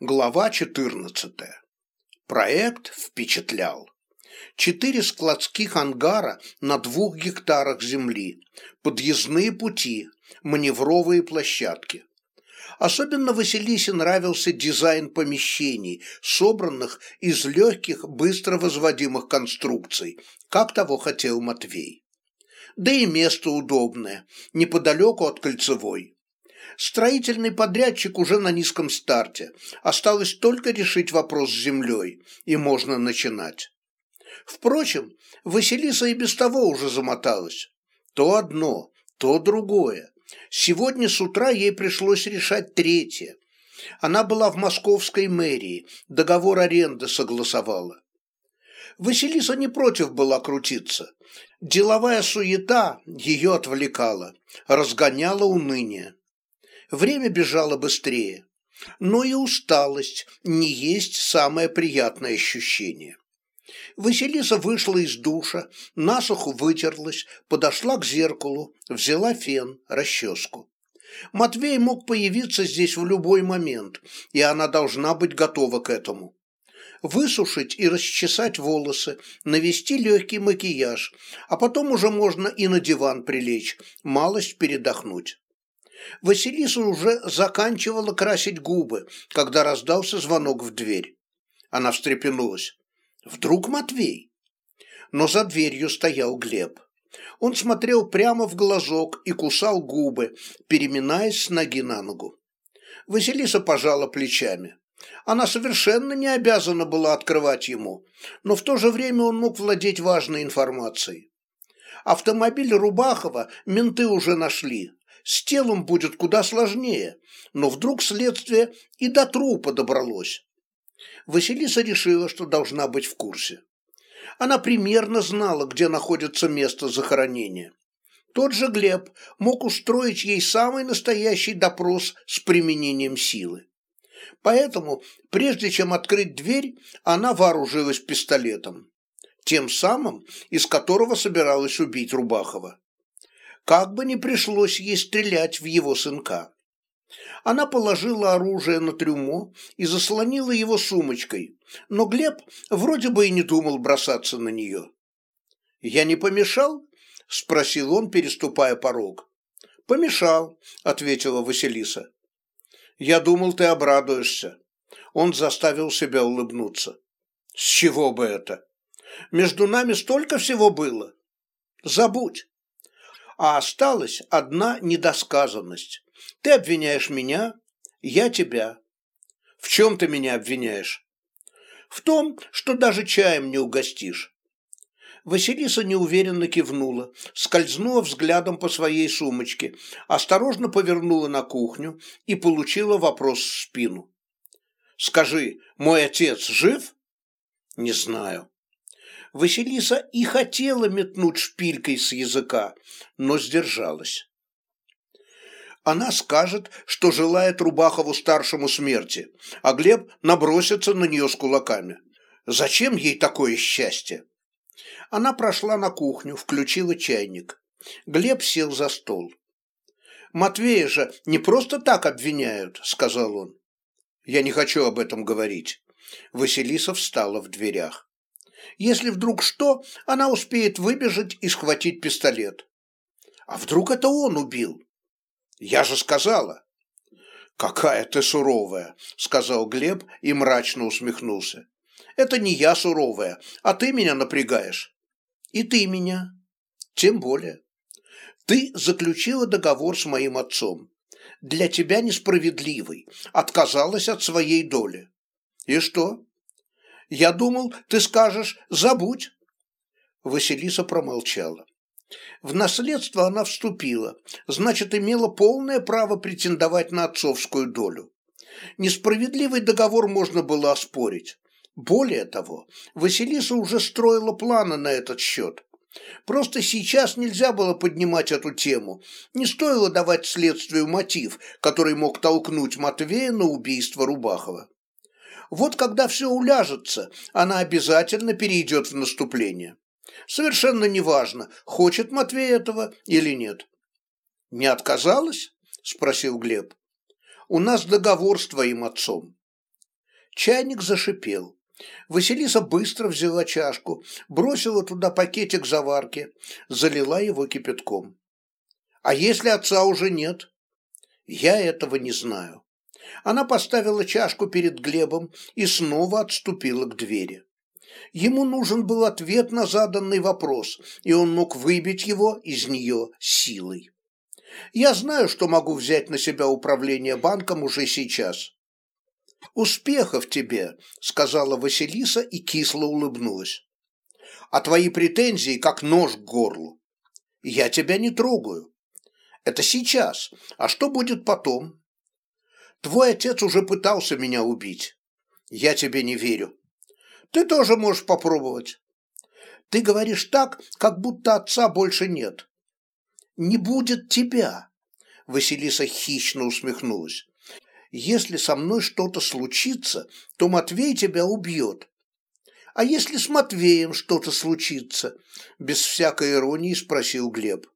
Глава 14. Проект впечатлял. Четыре складских ангара на двух гектарах земли, подъездные пути, маневровые площадки. Особенно Василисе нравился дизайн помещений, собранных из легких, быстро возводимых конструкций, как того хотел Матвей. Да и место удобное, неподалеку от кольцевой. Строительный подрядчик уже на низком старте. Осталось только решить вопрос с землей, и можно начинать. Впрочем, Василиса и без того уже замоталась. То одно, то другое. Сегодня с утра ей пришлось решать третье. Она была в московской мэрии, договор аренды согласовала. Василиса не против была крутиться. Деловая суета ее отвлекала, разгоняла уныние. Время бежало быстрее. Но и усталость не есть самое приятное ощущение. Василиса вышла из душа, насухо вытерлась, подошла к зеркалу, взяла фен, расческу. Матвей мог появиться здесь в любой момент, и она должна быть готова к этому. Высушить и расчесать волосы, навести легкий макияж, а потом уже можно и на диван прилечь, малость передохнуть. Василиса уже заканчивала красить губы, когда раздался звонок в дверь. Она встрепенулась. Вдруг Матвей? Но за дверью стоял Глеб. Он смотрел прямо в глазок и кусал губы, переминаясь с ноги на ногу. Василиса пожала плечами. Она совершенно не обязана была открывать ему, но в то же время он мог владеть важной информацией. Автомобиль Рубахова менты уже нашли. С телом будет куда сложнее, но вдруг следствие и до трупа добралось. Василиса решила, что должна быть в курсе. Она примерно знала, где находится место захоронения. Тот же Глеб мог устроить ей самый настоящий допрос с применением силы. Поэтому, прежде чем открыть дверь, она вооружилась пистолетом. Тем самым, из которого собиралась убить Рубахова. Как бы ни пришлось ей стрелять в его сынка. Она положила оружие на трюмо и заслонила его сумочкой, но Глеб вроде бы и не думал бросаться на нее. «Я не помешал?» – спросил он, переступая порог. «Помешал», – ответила Василиса. «Я думал, ты обрадуешься». Он заставил себя улыбнуться. «С чего бы это? Между нами столько всего было. Забудь. А осталась одна недосказанность. Ты обвиняешь меня, я тебя. В чем ты меня обвиняешь? В том, что даже чаем не угостишь. Василиса неуверенно кивнула, скользнула взглядом по своей сумочке, осторожно повернула на кухню и получила вопрос в спину. «Скажи, мой отец жив?» «Не знаю». Василиса и хотела метнуть шпилькой с языка, но сдержалась она скажет, что желает Рубахову-старшему смерти, а Глеб набросится на нее с кулаками. Зачем ей такое счастье? Она прошла на кухню, включила чайник. Глеб сел за стол. «Матвея же не просто так обвиняют», — сказал он. «Я не хочу об этом говорить». Василиса встала в дверях. Если вдруг что, она успеет выбежать и схватить пистолет. А вдруг это он убил? Я же сказала. Какая ты суровая, сказал Глеб и мрачно усмехнулся. Это не я суровая, а ты меня напрягаешь. И ты меня. Тем более. Ты заключила договор с моим отцом. Для тебя несправедливый. Отказалась от своей доли. И что? Я думал, ты скажешь «забудь». Василиса промолчала. В наследство она вступила, значит, имела полное право претендовать на отцовскую долю. Несправедливый договор можно было оспорить. Более того, Василиса уже строила планы на этот счет. Просто сейчас нельзя было поднимать эту тему, не стоило давать следствию мотив, который мог толкнуть Матвея на убийство Рубахова. Вот когда все уляжется, она обязательно перейдет в наступление. Совершенно неважно, хочет Матвей этого или нет. «Не отказалась?» – спросил Глеб. «У нас договор с твоим отцом». Чайник зашипел. Василиса быстро взяла чашку, бросила туда пакетик заварки, залила его кипятком. А если отца уже нет? Я этого не знаю. Она поставила чашку перед Глебом и снова отступила к двери. Ему нужен был ответ на заданный вопрос, и он мог выбить его из нее силой. Я знаю, что могу взять на себя управление банком уже сейчас. «Успехов тебе», — сказала Василиса и кисло улыбнулась. «А твои претензии как нож к горлу. Я тебя не трогаю. Это сейчас. А что будет потом? Твой отец уже пытался меня убить. Я тебе не верю. Ты тоже можешь попробовать. Ты говоришь так, как будто отца больше нет. Не будет тебя. Василиса хищно усмехнулась. Если со мной что-то случится, то Матвей тебя убьет. А если с Матвеем что-то случится? Без всякой иронии спросил Глеб.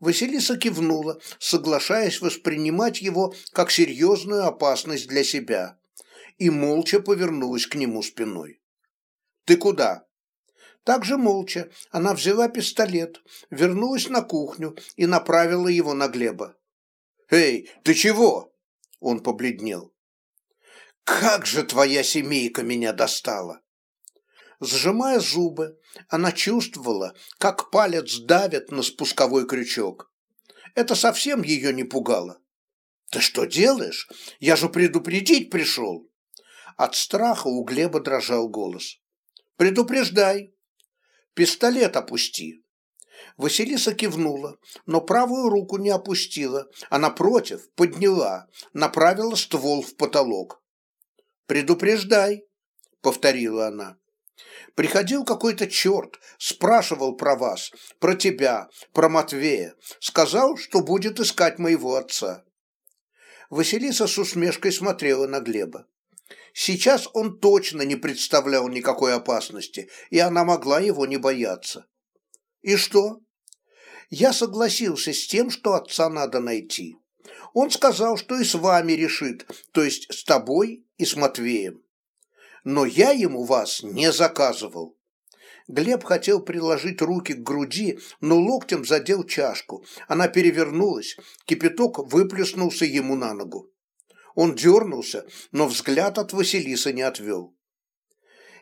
Василиса кивнула, соглашаясь воспринимать его как серьезную опасность для себя, и молча повернулась к нему спиной. «Ты куда?» Так же молча она взяла пистолет, вернулась на кухню и направила его на Глеба. «Эй, ты чего?» Он побледнел. «Как же твоя семейка меня достала!» Сжимая зубы, она чувствовала, как палец давит на спусковой крючок. Это совсем ее не пугало. «Ты что делаешь? Я же предупредить пришел!» От страха у Глеба дрожал голос. «Предупреждай! Пистолет опусти!» Василиса кивнула, но правую руку не опустила, а напротив подняла, направила ствол в потолок. «Предупреждай!» — повторила она. Приходил какой-то черт, спрашивал про вас, про тебя, про Матвея. Сказал, что будет искать моего отца. Василиса с усмешкой смотрела на Глеба. Сейчас он точно не представлял никакой опасности, и она могла его не бояться. И что? Я согласился с тем, что отца надо найти. Он сказал, что и с вами решит, то есть с тобой и с Матвеем но я ему вас не заказывал. Глеб хотел приложить руки к груди, но локтем задел чашку. Она перевернулась, кипяток выплеснулся ему на ногу. Он дернулся, но взгляд от Василисы не отвел.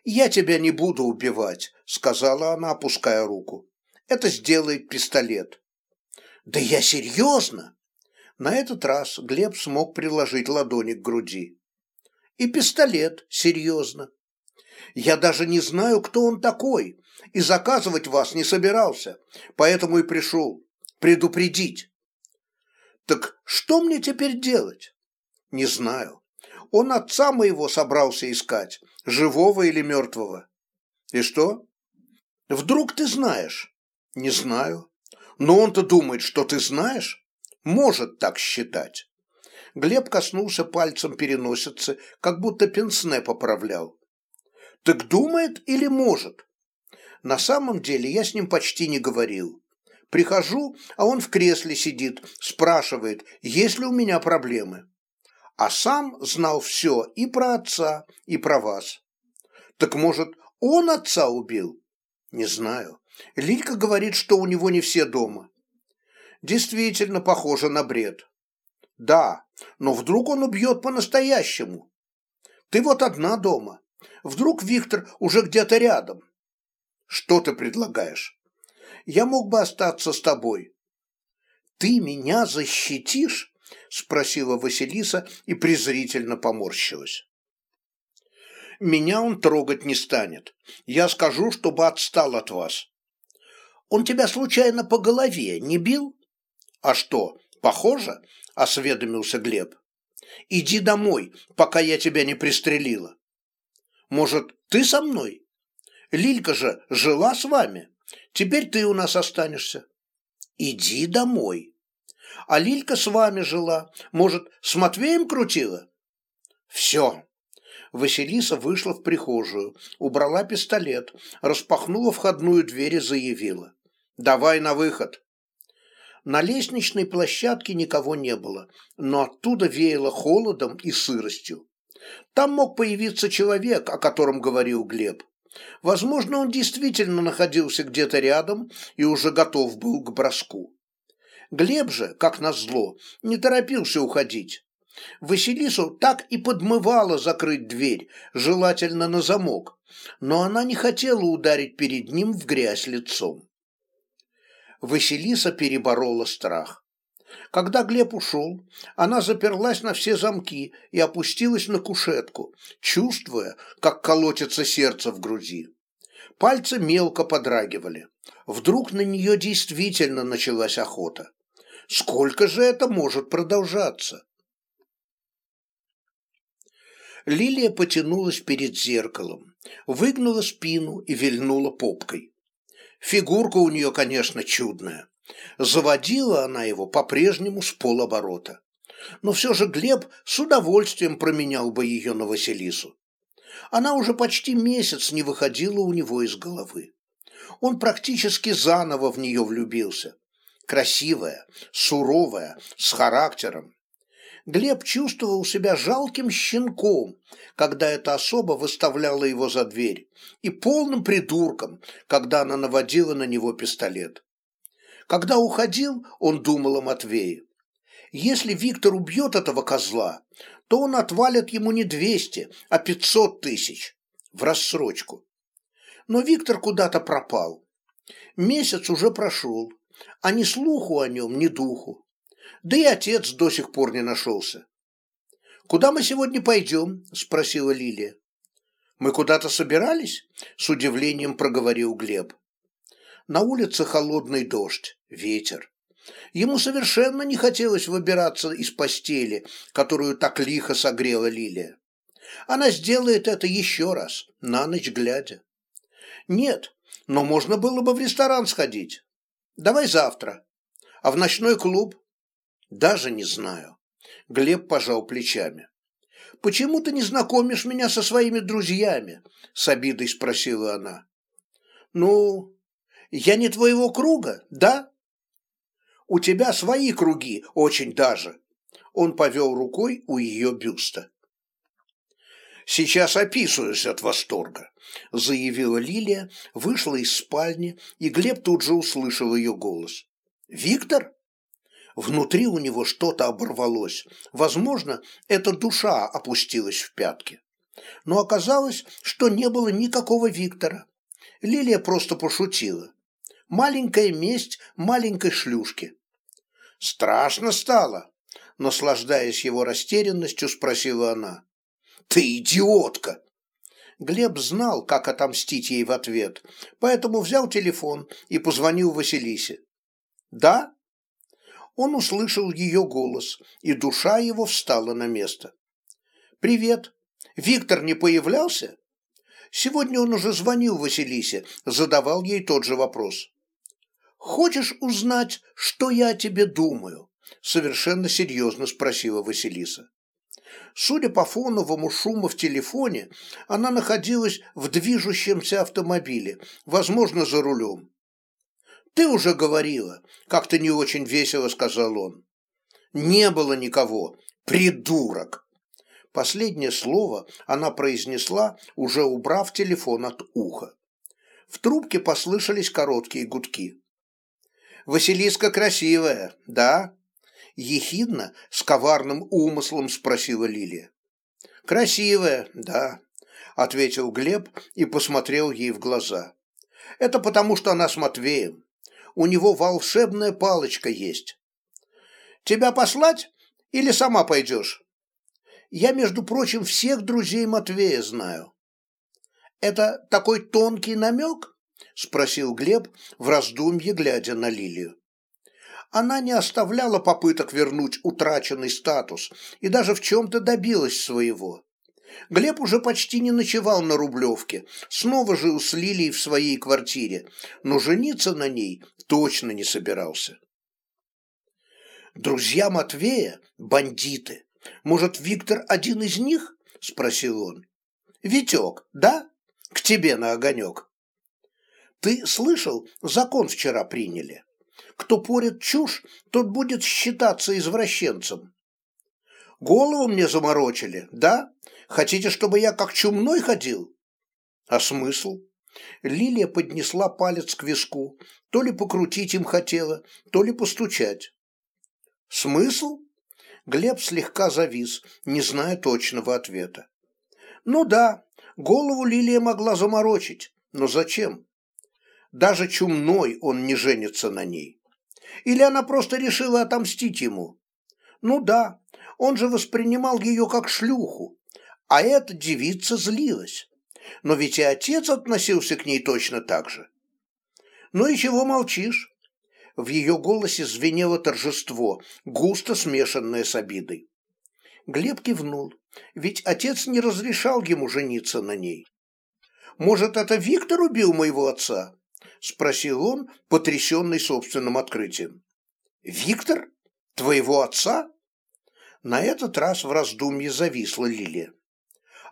«Я тебя не буду убивать», — сказала она, опуская руку. «Это сделает пистолет». «Да я серьезно!» На этот раз Глеб смог приложить ладони к груди. И пистолет, серьезно. Я даже не знаю, кто он такой, и заказывать вас не собирался, поэтому и пришел предупредить. Так что мне теперь делать? Не знаю. Он отца моего собрался искать, живого или мертвого. И что? Вдруг ты знаешь? Не знаю. Но он-то думает, что ты знаешь? Может так считать. Глеб коснулся пальцем переносицы, как будто пенсне поправлял. «Так думает или может?» На самом деле я с ним почти не говорил. Прихожу, а он в кресле сидит, спрашивает, есть ли у меня проблемы. А сам знал все и про отца, и про вас. Так может, он отца убил? Не знаю. Лилька говорит, что у него не все дома. Действительно похоже на бред. Да, но вдруг он убьет по-настоящему. Ты вот одна дома. Вдруг Виктор уже где-то рядом. Что ты предлагаешь? Я мог бы остаться с тобой. Ты меня защитишь? Спросила Василиса и презрительно поморщилась. Меня он трогать не станет. Я скажу, чтобы отстал от вас. Он тебя случайно по голове не бил? А что, похоже? – осведомился Глеб. «Иди домой, пока я тебя не пристрелила. Может, ты со мной? Лилька же жила с вами. Теперь ты у нас останешься. Иди домой. А Лилька с вами жила. Может, с Матвеем крутила? Все». Василиса вышла в прихожую, убрала пистолет, распахнула входную дверь и заявила. «Давай на выход». На лестничной площадке никого не было, но оттуда веяло холодом и сыростью. Там мог появиться человек, о котором говорил Глеб. Возможно, он действительно находился где-то рядом и уже готов был к броску. Глеб же, как назло, не торопился уходить. Василису так и подмывало закрыть дверь, желательно на замок, но она не хотела ударить перед ним в грязь лицом. Василиса переборола страх. Когда Глеб ушел, она заперлась на все замки и опустилась на кушетку, чувствуя, как колотится сердце в груди. Пальцы мелко подрагивали. Вдруг на нее действительно началась охота. Сколько же это может продолжаться? Лилия потянулась перед зеркалом, выгнула спину и вильнула попкой. Фигурка у нее, конечно, чудная. Заводила она его по-прежнему с полоборота. Но все же Глеб с удовольствием променял бы ее на Василису. Она уже почти месяц не выходила у него из головы. Он практически заново в нее влюбился. Красивая, суровая, с характером. Глеб чувствовал себя жалким щенком, когда эта особа выставляла его за дверь, и полным придурком, когда она наводила на него пистолет. Когда уходил, он думал о Матвее. Если Виктор убьет этого козла, то он отвалит ему не 200, а 500 тысяч в рассрочку. Но Виктор куда-то пропал. Месяц уже прошел, а ни слуху о нем, ни духу. Да и отец до сих пор не нашелся. «Куда мы сегодня пойдем?» – спросила Лилия. «Мы куда-то собирались?» – с удивлением проговорил Глеб. На улице холодный дождь, ветер. Ему совершенно не хотелось выбираться из постели, которую так лихо согрела Лилия. Она сделает это еще раз, на ночь глядя. Нет, но можно было бы в ресторан сходить. Давай завтра. А в ночной клуб? Даже не знаю. Глеб пожал плечами. «Почему ты не знакомишь меня со своими друзьями?» С обидой спросила она. «Ну, я не твоего круга, да? У тебя свои круги, очень даже. Он повел рукой у ее бюста. «Сейчас описываюсь от восторга», – заявила Лилия, вышла из спальни, и Глеб тут же услышал ее голос. «Виктор?» Внутри у него что-то оборвалось. Возможно, эта душа опустилась в пятки. Но оказалось, что не было никакого Виктора. Лилия просто пошутила. Маленькая месть маленькой шлюшки. Страшно стало, наслаждаясь его растерянностью, спросила она. Ты идиотка! Глеб знал, как отомстить ей в ответ, поэтому взял телефон и позвонил Василисе. «Да?» Он услышал ее голос, и душа его встала на место. «Привет. Виктор не появлялся?» Сегодня он уже звонил Василисе, задавал ей тот же вопрос. «Хочешь узнать, что я о тебе думаю?» Совершенно серьезно спросила Василиса. Судя по фоновому шуму в телефоне, она находилась в движущемся автомобиле, возможно, за рулем. «Ты уже говорила», — как-то не очень весело сказал он. «Не было никого. Придурок!» Последнее слово она произнесла, уже убрав телефон от уха. В трубке послышались короткие гудки. Василиска красивая, да?» Ехидно, с коварным умыслом спросила Лилия. «Красивая, да», — ответил Глеб и посмотрел ей в глаза. «Это потому, что она с Матвеем. У него волшебная палочка есть. Тебя послать или сама пойдешь? Я, между прочим, всех друзей Матвея знаю. Это такой тонкий намек?» – спросил Глеб в раздумье, глядя на Лилию. Она не оставляла попыток вернуть утраченный статус и даже в чем-то добилась своего. Глеб уже почти не ночевал на Рублевке, снова жил с Лилией в своей квартире, но жениться на ней точно не собирался. «Друзья Матвея – бандиты. Может, Виктор один из них?» – спросил он. «Витек, да? К тебе на огонек». Ты слышал, закон вчера приняли. Кто порит чушь, тот будет считаться извращенцем. Голову мне заморочили, да? Хотите, чтобы я как чумной ходил? А смысл? Лилия поднесла палец к виску, то ли покрутить им хотела, то ли постучать. Смысл? Глеб слегка завис, не зная точного ответа. Ну да, голову Лилия могла заморочить, но зачем? Даже чумной он не женится на ней. Или она просто решила отомстить ему? Ну да, он же воспринимал ее как шлюху, а эта девица злилась. Но ведь и отец относился к ней точно так же. Ну и чего молчишь? В ее голосе звенело торжество, густо смешанное с обидой. Глеб кивнул, ведь отец не разрешал ему жениться на ней. «Может, это Виктор убил моего отца?» – спросил он, потрясенный собственным открытием. «Виктор? Твоего отца?» На этот раз в раздумье зависла Лилия.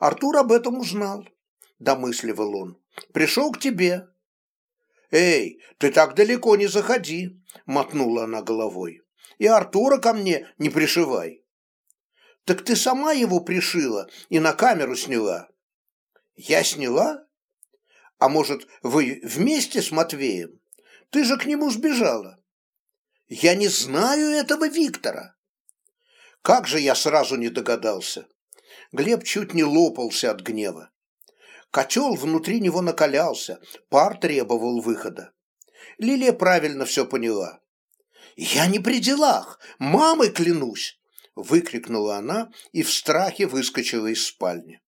Артур об этом узнал, домысливал он. Пришел к тебе. Эй, ты так далеко не заходи, мотнула она головой. И Артура ко мне не пришивай. Так ты сама его пришила и на камеру сняла. Я сняла? А может, вы вместе с Матвеем? Ты же к нему сбежала. Я не знаю этого Виктора. Как же я сразу не догадался. Глеб чуть не лопался от гнева. Котел внутри него накалялся, пар требовал выхода. Лилия правильно все поняла. «Я не при делах, мамой клянусь!» выкрикнула она и в страхе выскочила из спальни.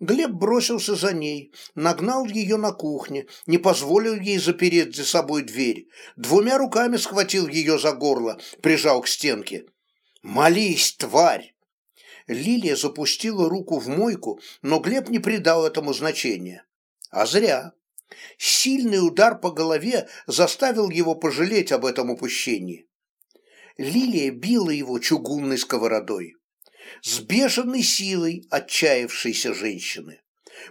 Глеб бросился за ней, нагнал ее на кухне, не позволил ей запереть за собой дверь, двумя руками схватил ее за горло, прижал к стенке. «Молись, тварь!» Лилия запустила руку в мойку, но Глеб не придал этому значения. А зря. Сильный удар по голове заставил его пожалеть об этом упущении. Лилия била его чугунной сковородой. С бешеной силой отчаявшейся женщины.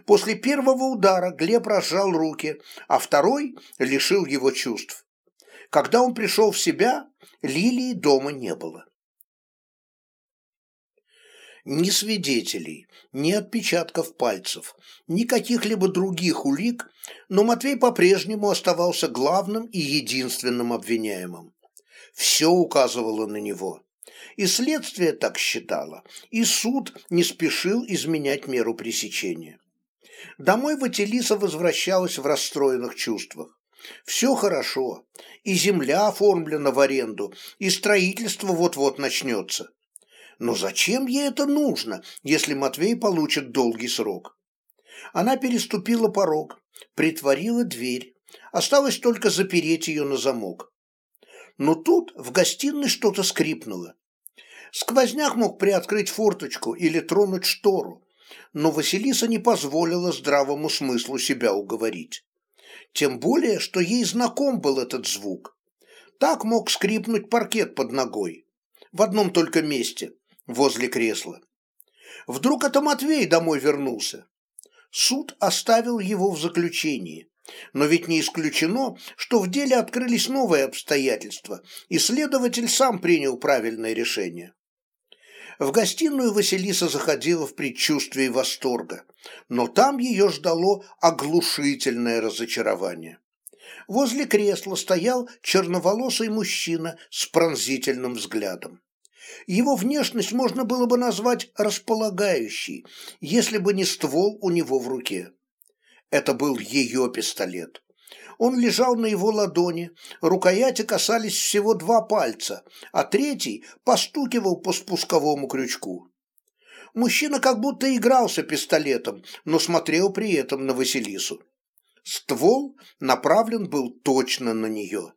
После первого удара Глеб разжал руки, а второй лишил его чувств. Когда он пришел в себя, Лилии дома не было. Ни свидетелей, ни отпечатков пальцев, ни каких-либо других улик, но Матвей по-прежнему оставался главным и единственным обвиняемым. Все указывало на него. И следствие так считало, и суд не спешил изменять меру пресечения. Домой Василиса возвращалась в расстроенных чувствах. Все хорошо, и земля оформлена в аренду, и строительство вот-вот начнется. Но зачем ей это нужно, если Матвей получит долгий срок? Она переступила порог, притворила дверь. Осталось только запереть ее на замок. Но тут в гостиной что-то скрипнуло. Сквозняк мог приоткрыть форточку или тронуть штору, но Василиса не позволила здравому смыслу себя уговорить. Тем более, что ей знаком был этот звук. Так мог скрипнуть паркет под ногой. В одном только месте, возле кресла. Вдруг это Матвей домой вернулся. Суд оставил его в заключении. Но ведь не исключено, что в деле открылись новые обстоятельства, и следователь сам принял правильное решение. В гостиную Василиса заходила в предчувствии восторга, но там ее ждало оглушительное разочарование. Возле кресла стоял черноволосый мужчина с пронзительным взглядом. Его внешность можно было бы назвать располагающей, если бы не ствол у него в руке. Это был ее пистолет. Он лежал на его ладони, рукояти касались всего два пальца, а третий постукивал по спусковому крючку. Мужчина как будто игрался пистолетом, но смотрел при этом на Василису. Ствол направлен был точно на нее.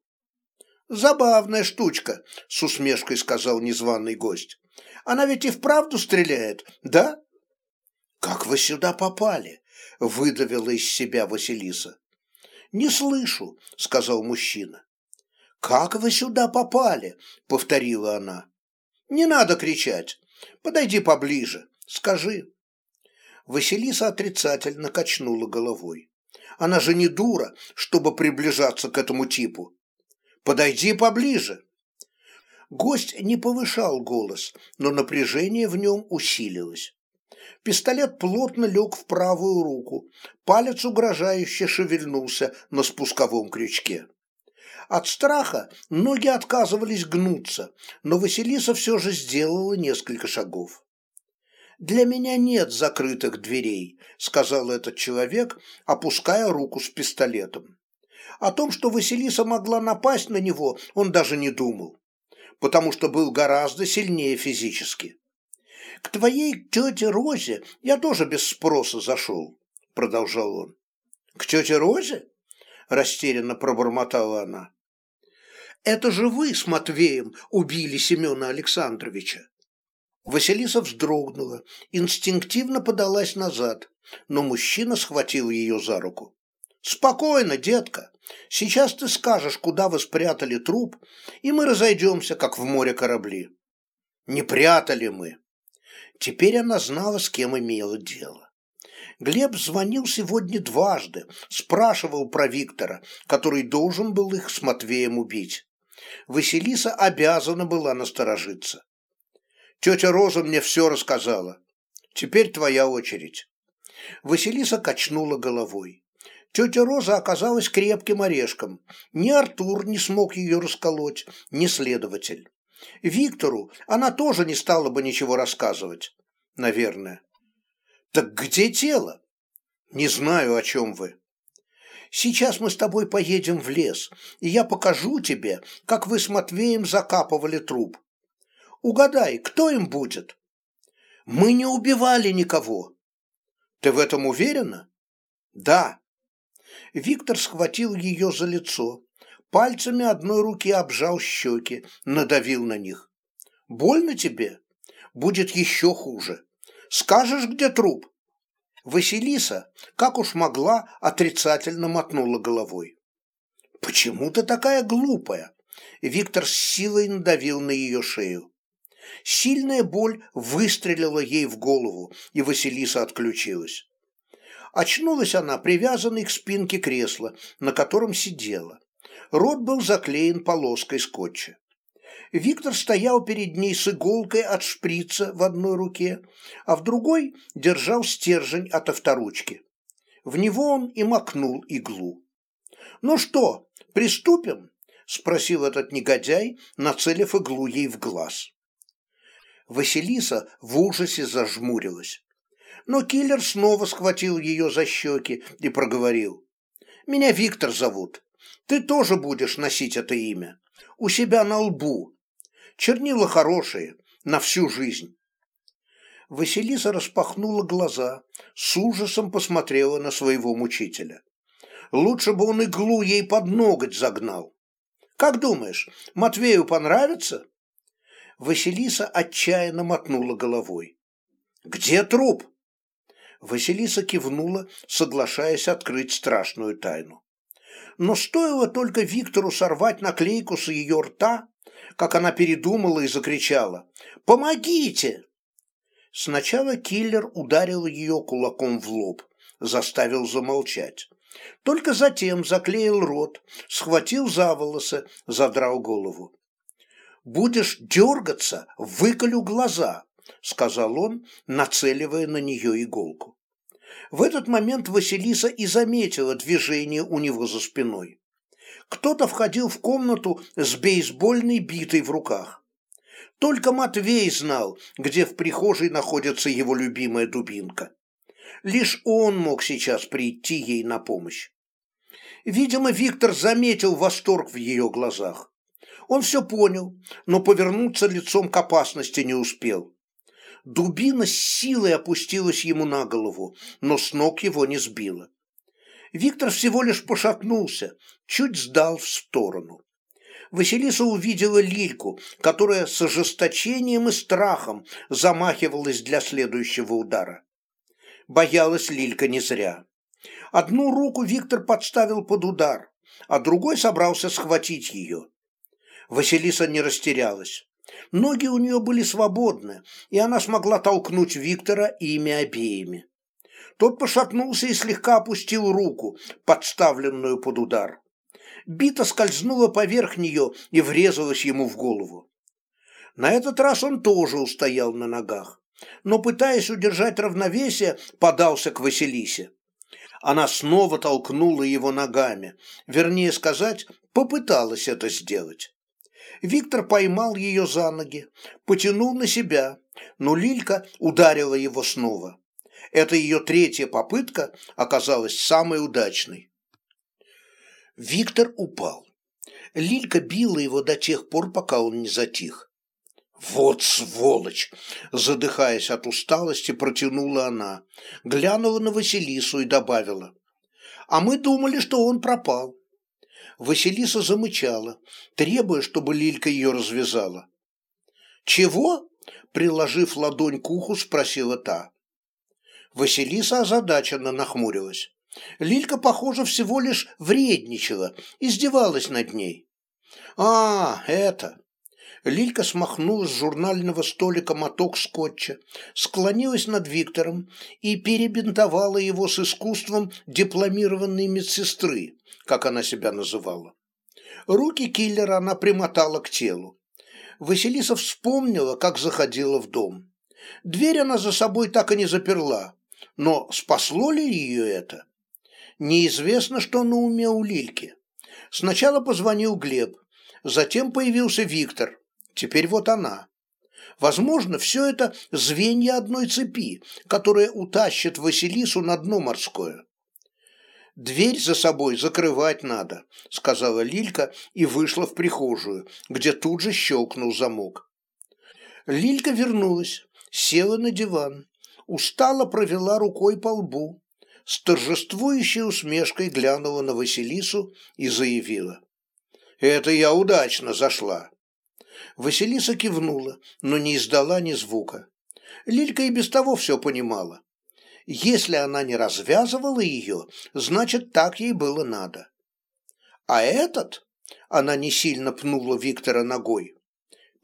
«Забавная штучка», — с усмешкой сказал незваный гость. «Она ведь и вправду стреляет, да?» «Как вы сюда попали?» — выдавила из себя Василиса. «Не слышу», — сказал мужчина. «Как вы сюда попали?» — повторила она. «Не надо кричать. Подойди поближе. Скажи». Василиса отрицательно качнула головой. Она же не дура, чтобы приближаться к этому типу. Подойди поближе. Гость не повышал голос, но напряжение в нем усилилось. Пистолет плотно лег в правую руку, палец угрожающе шевельнулся на спусковом крючке. От страха ноги отказывались гнуться, но Василиса все же сделала несколько шагов. «Для меня нет закрытых дверей», — сказал этот человек, опуская руку с пистолетом. О том, что Василиса могла напасть на него, он даже не думал, потому что был гораздо сильнее физически. «К твоей тете Розе я тоже без спроса зашел», — продолжал он. «К тете Розе?» — растерянно пробормотала она. «Это же вы с Матвеем убили Семена Александровича». Василиса вздрогнула, инстинктивно подалась назад, но мужчина схватил ее за руку. «Спокойно, детка. Сейчас ты скажешь, куда вы спрятали труп, и мы разойдемся, как в море корабли». «Не прятали мы». Теперь она знала, с кем имела дело. Глеб звонил сегодня дважды, спрашивал про Виктора, который должен был их с Матвеем убить. Василиса обязана была насторожиться. «Тетя Роза мне все рассказала. Теперь твоя очередь». Василиса качнула головой. Тетя Роза оказалась крепким орешком. Ни Артур не смог ее расколоть, ни следователь. Виктору она тоже не стала бы ничего рассказывать. Наверное. Так где тело? Не знаю, о чем вы. Сейчас мы с тобой поедем в лес, и я покажу тебе, как вы с Матвеем закапывали труп. Угадай, кто им будет? Мы не убивали никого. Ты в этом уверена? Да. Виктор схватил ее за лицо, пальцами одной руки обжал щеки, надавил на них. «Больно тебе? Будет еще хуже. Скажешь, где труп?» Василиса, как уж могла, отрицательно мотнула головой. «Почему ты такая глупая?» Виктор с силой надавил на ее шею. Сильная боль выстрелила ей в голову, и Василиса отключилась. Очнулась она, привязанной к спинке кресла, на котором сидела. Рот был заклеен полоской скотча. Виктор стоял перед ней с иголкой от шприца в одной руке, а в другой держал стержень от авторучки. В него он и макнул иглу. «Ну что, приступим?» – спросил этот негодяй, нацелив иглу ей в глаз. Василиса в ужасе зажмурилась но киллер снова схватил ее за щеки и проговорил. «Меня Виктор зовут. Ты тоже будешь носить это имя. У себя на лбу. Чернила хорошие, на всю жизнь». Василиса распахнула глаза, с ужасом посмотрела на своего мучителя. Лучше бы он иглу ей под ноготь загнал. «Как думаешь, Матвею понравится?» Василиса отчаянно мотнула головой. «Где труп?» Василиса кивнула, соглашаясь открыть страшную тайну. Но стоило только Виктору сорвать наклейку с ее рта, как она передумала и закричала «Помогите!». Сначала киллер ударил ее кулаком в лоб, заставил замолчать. Только затем заклеил рот, схватил за волосы, задрал голову. «Будешь дергаться, выколю глаза», — сказал он, нацеливая на нее иголку. В этот момент Василиса и заметила движение у него за спиной. Кто-то входил в комнату с бейсбольной битой в руках. Только Матвей знал, где в прихожей находится его любимая дубинка. Лишь он мог сейчас прийти ей на помощь. Видимо, Виктор заметил восторг в ее глазах. Он все понял, но повернуться лицом к опасности не успел. Дубина с силой опустилась ему на голову, но с ног его не сбила. Виктор всего лишь пошатнулся, чуть сдал в сторону. Василиса увидела Лильку, которая с ожесточением и страхом замахивалась для следующего удара. Боялась Лилька не зря. Одну руку Виктор подставил под удар, а другой собрался схватить ее. Василиса не растерялась. Ноги у нее были свободны, и она смогла толкнуть Виктора ими обеими. Тот пошатнулся и слегка опустил руку, подставленную под удар. Бита скользнула поверх нее и врезалась ему в голову. На этот раз он тоже устоял на ногах. но, пытаясь удержать равновесие, подался к Василисе. Она снова толкнула его ногами, вернее сказать, попыталась это сделать. Виктор поймал ее за ноги, потянул на себя, но Лилька ударила его снова. Эта ее третья попытка оказалась самой удачной. Виктор упал. Лилька била его до тех пор, пока он не затих. «Вот сволочь!» – задыхаясь от усталости, протянула она, глянула на Василису и добавила. «А мы думали, что он пропал». Василиса замычала, требуя, чтобы Лилька ее развязала. «Чего?» – приложив ладонь к уху, спросила та. Василиса озадаченно нахмурилась. Лилька, похоже, всего лишь вредничала, издевалась над ней. «А, это...» Лилька смахнула с журнального столика моток скотча, склонилась над Виктором и перебинтовала его с искусством дипломированной медсестры, как она себя называла. Руки киллера она примотала к телу. Василиса вспомнила, как заходила в дом. Дверь она за собой так и не заперла, но спасло ли ее это? Неизвестно, что на уме у Лильки. Сначала позвонил Глеб, затем появился Виктор, теперь вот она. Возможно, все это звенья одной цепи, которая утащит Василису на дно морское. «Дверь за собой закрывать надо», — сказала Лилька и вышла в прихожую, где тут же щелкнул замок. Лилька вернулась, села на диван, устало провела рукой по лбу, с торжествующей усмешкой глянула на Василису и заявила. «Это я удачно зашла». Василиса кивнула, но не издала ни звука. Лилька и без того все понимала. Если она не развязывала ее, значит, так ей было надо. А этот, она не сильно пнула Виктора ногой,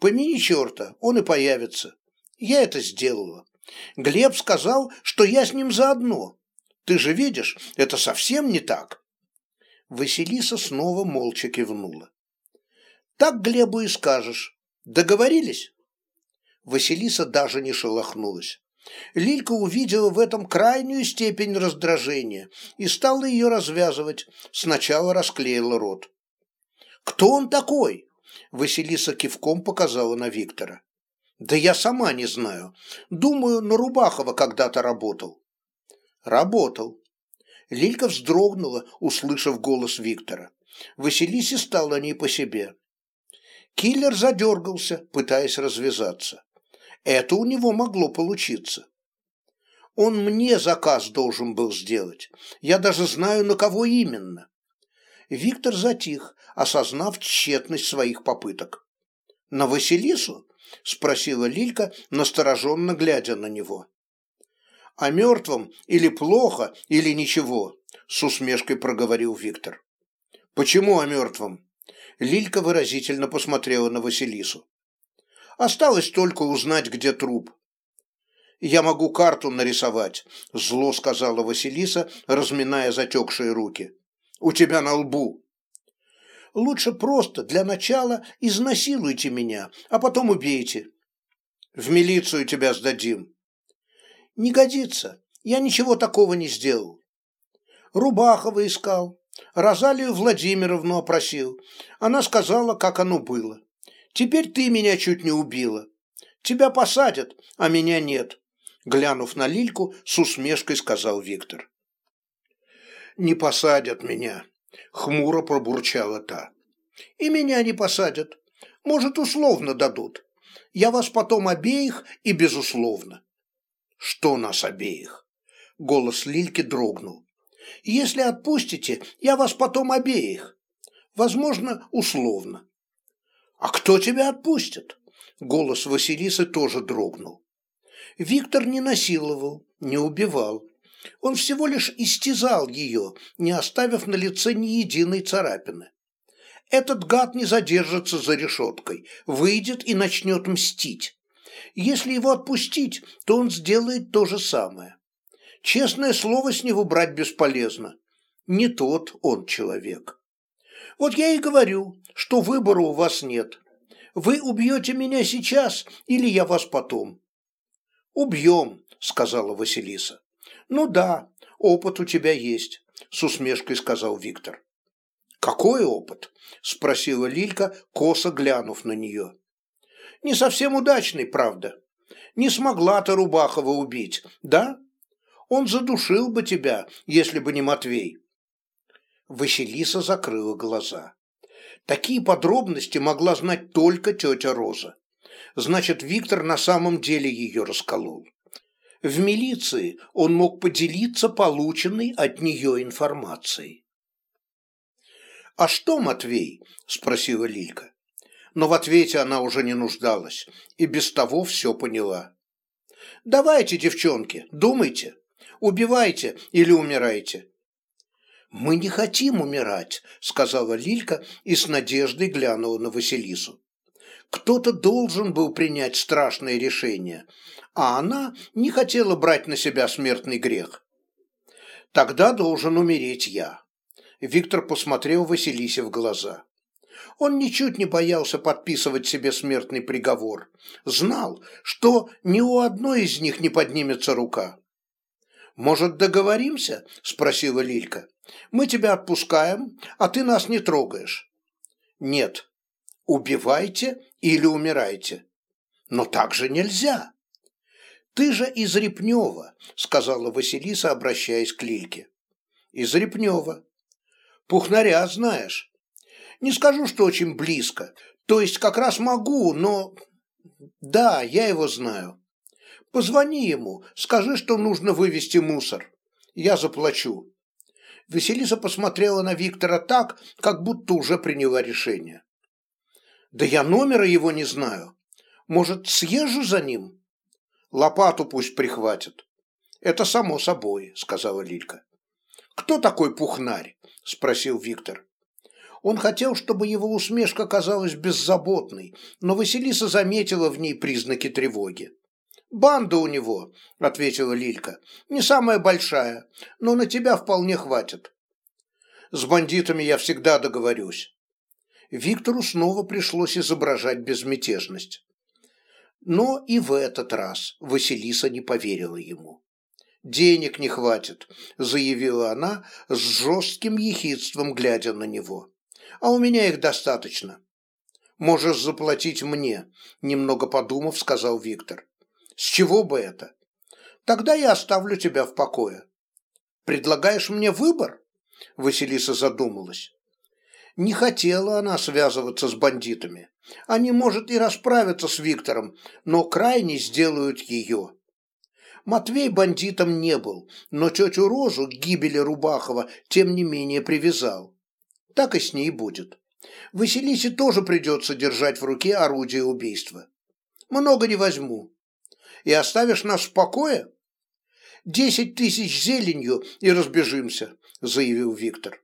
помяни черта, он и появится. Я это сделала. Глеб сказал, что я с ним заодно, ты же видишь, это совсем не так. Василиса снова молча кивнула. Так Глебу и скажешь. Договорились? Василиса даже не шелохнулась. Лилька увидела в этом крайнюю степень раздражения и стала ее развязывать. Сначала расклеила рот. «Кто он такой?» Василиса кивком показала на Виктора. «Да я сама не знаю. Думаю, на Рубахова когда-то работал». Работал. Лилька вздрогнула, услышав голос Виктора. Василисе стало не по себе. Киллер задергался, пытаясь развязаться. Это у него могло получиться. Он мне заказ должен был сделать. Я даже знаю, на кого именно. Виктор затих, осознав тщетность своих попыток. «На Василису?» – спросила Лилька, настороженно глядя на него. О мертвом или плохо, или ничего, с усмешкой проговорил Виктор. Почему о мертвом? Лилька выразительно посмотрела на Василису. Осталось только узнать, где труп. «Я могу карту нарисовать», – зло сказала Василиса, разминая затекшие руки. «У тебя на лбу». «Лучше просто, для начала, изнасилуйте меня, а потом убейте». «В милицию тебя сдадим», не годится. Я ничего такого не сделал. Рубахова искал. Розалию Владимировну опросил. Она сказала, как оно было. Теперь ты меня чуть не убила. Тебя посадят, а меня нет. Глянув на Лильку, с усмешкой сказал Виктор. «Не посадят меня», — хмуро пробурчала та. «И меня не посадят. Может, условно дадут. Я вас потом обеих и безусловно. «Что нас обеих?» Голос Лильки дрогнул. «Если отпустите, я вас потом обеих. Возможно, условно». «А кто тебя отпустит?» Голос Василисы тоже дрогнул. Виктор не насиловал, не убивал. Он всего лишь истязал ее, не оставив на лице ни единой царапины. Этот гад не задержится за решеткой, выйдет и начнет мстить. Если его отпустить, то он сделает то же самое. Честное слово с него брать бесполезно. Не тот он человек. Вот я и говорю, что выбора у вас нет. Вы убьете меня сейчас или я вас потом. «Убьем», — сказала Василиса. «Ну да, опыт у тебя есть», — с усмешкой сказал Виктор. «Какой опыт?» – спросила Лилька, косо глянув на нее. «Не совсем удачный, правда. Не смогла ты Рубахова убить, да? Он задушил бы тебя, если бы не Матвей». Василиса закрыла глаза. Такие подробности могла знать только тетя Роза. Значит, Виктор на самом деле ее расколол. В милиции он мог поделиться полученной от нее информацией. «А что, Матвей?» – спросила Лилька. Но в ответе она уже не нуждалась и без того все поняла. «Давайте, девчонки, думайте. Убивайте или умирайте». «Мы не хотим умирать», – сказала Лилька и с надеждой глянула на Василису. Кто-то должен был принять страшное решение, а она не хотела брать на себя смертный грех. «Тогда должен умереть я». Виктор посмотрел Василисе в глаза. Он ничуть не боялся подписывать себе смертный приговор. Знал, что ни у одной из них не поднимется рука. «Может, договоримся?» – спросила Лилька. «Мы тебя отпускаем, а ты нас не трогаешь». «Нет. Убивайте или умирайте. Но так же нельзя». «Ты же из Репнева», – сказала Василиса, обращаясь к Лильке. «Из Репнева. Пухнаря знаешь. Не скажу, что очень близко. То есть как раз могу, но... Да, я его знаю. Позвони ему, скажи, что нужно вывести мусор. Я заплачу. Василиса посмотрела на Виктора так, как будто уже приняла решение. Да я номера его не знаю. Может, съезжу за ним? Лопату пусть прихватит. Это само собой, сказала Лилька. Кто такой пухнарь? спросил Виктор. Он хотел, чтобы его усмешка казалась беззаботной, но Василиса заметила в ней признаки тревоги. «Банда у него», — ответила Лилька. «Не самая большая, но на тебя вполне хватит». «С бандитами я всегда договорюсь». Виктору снова пришлось изображать безмятежность. Но и в этот раз Василиса не поверила ему. «Денег не хватит», – заявила она с жестким ехидством, глядя на него. «А у меня их достаточно». «Можешь заплатить мне», – немного подумав, сказал Виктор. «С чего бы это?» «Тогда я оставлю тебя в покое». «Предлагаешь мне выбор?» – Василиса задумалась. Не хотела она связываться с бандитами. Они, может, и расправятся с Виктором, но крайне сделают ее. Матвей бандитом не был, но тетю Розу к гибели Рубахова тем не менее привязал. Так и с ней будет. Василисе тоже придется держать в руке орудие убийства. Много не возьму. И оставишь нас в покое? Десять тысяч зеленью и разбежимся, заявил Виктор.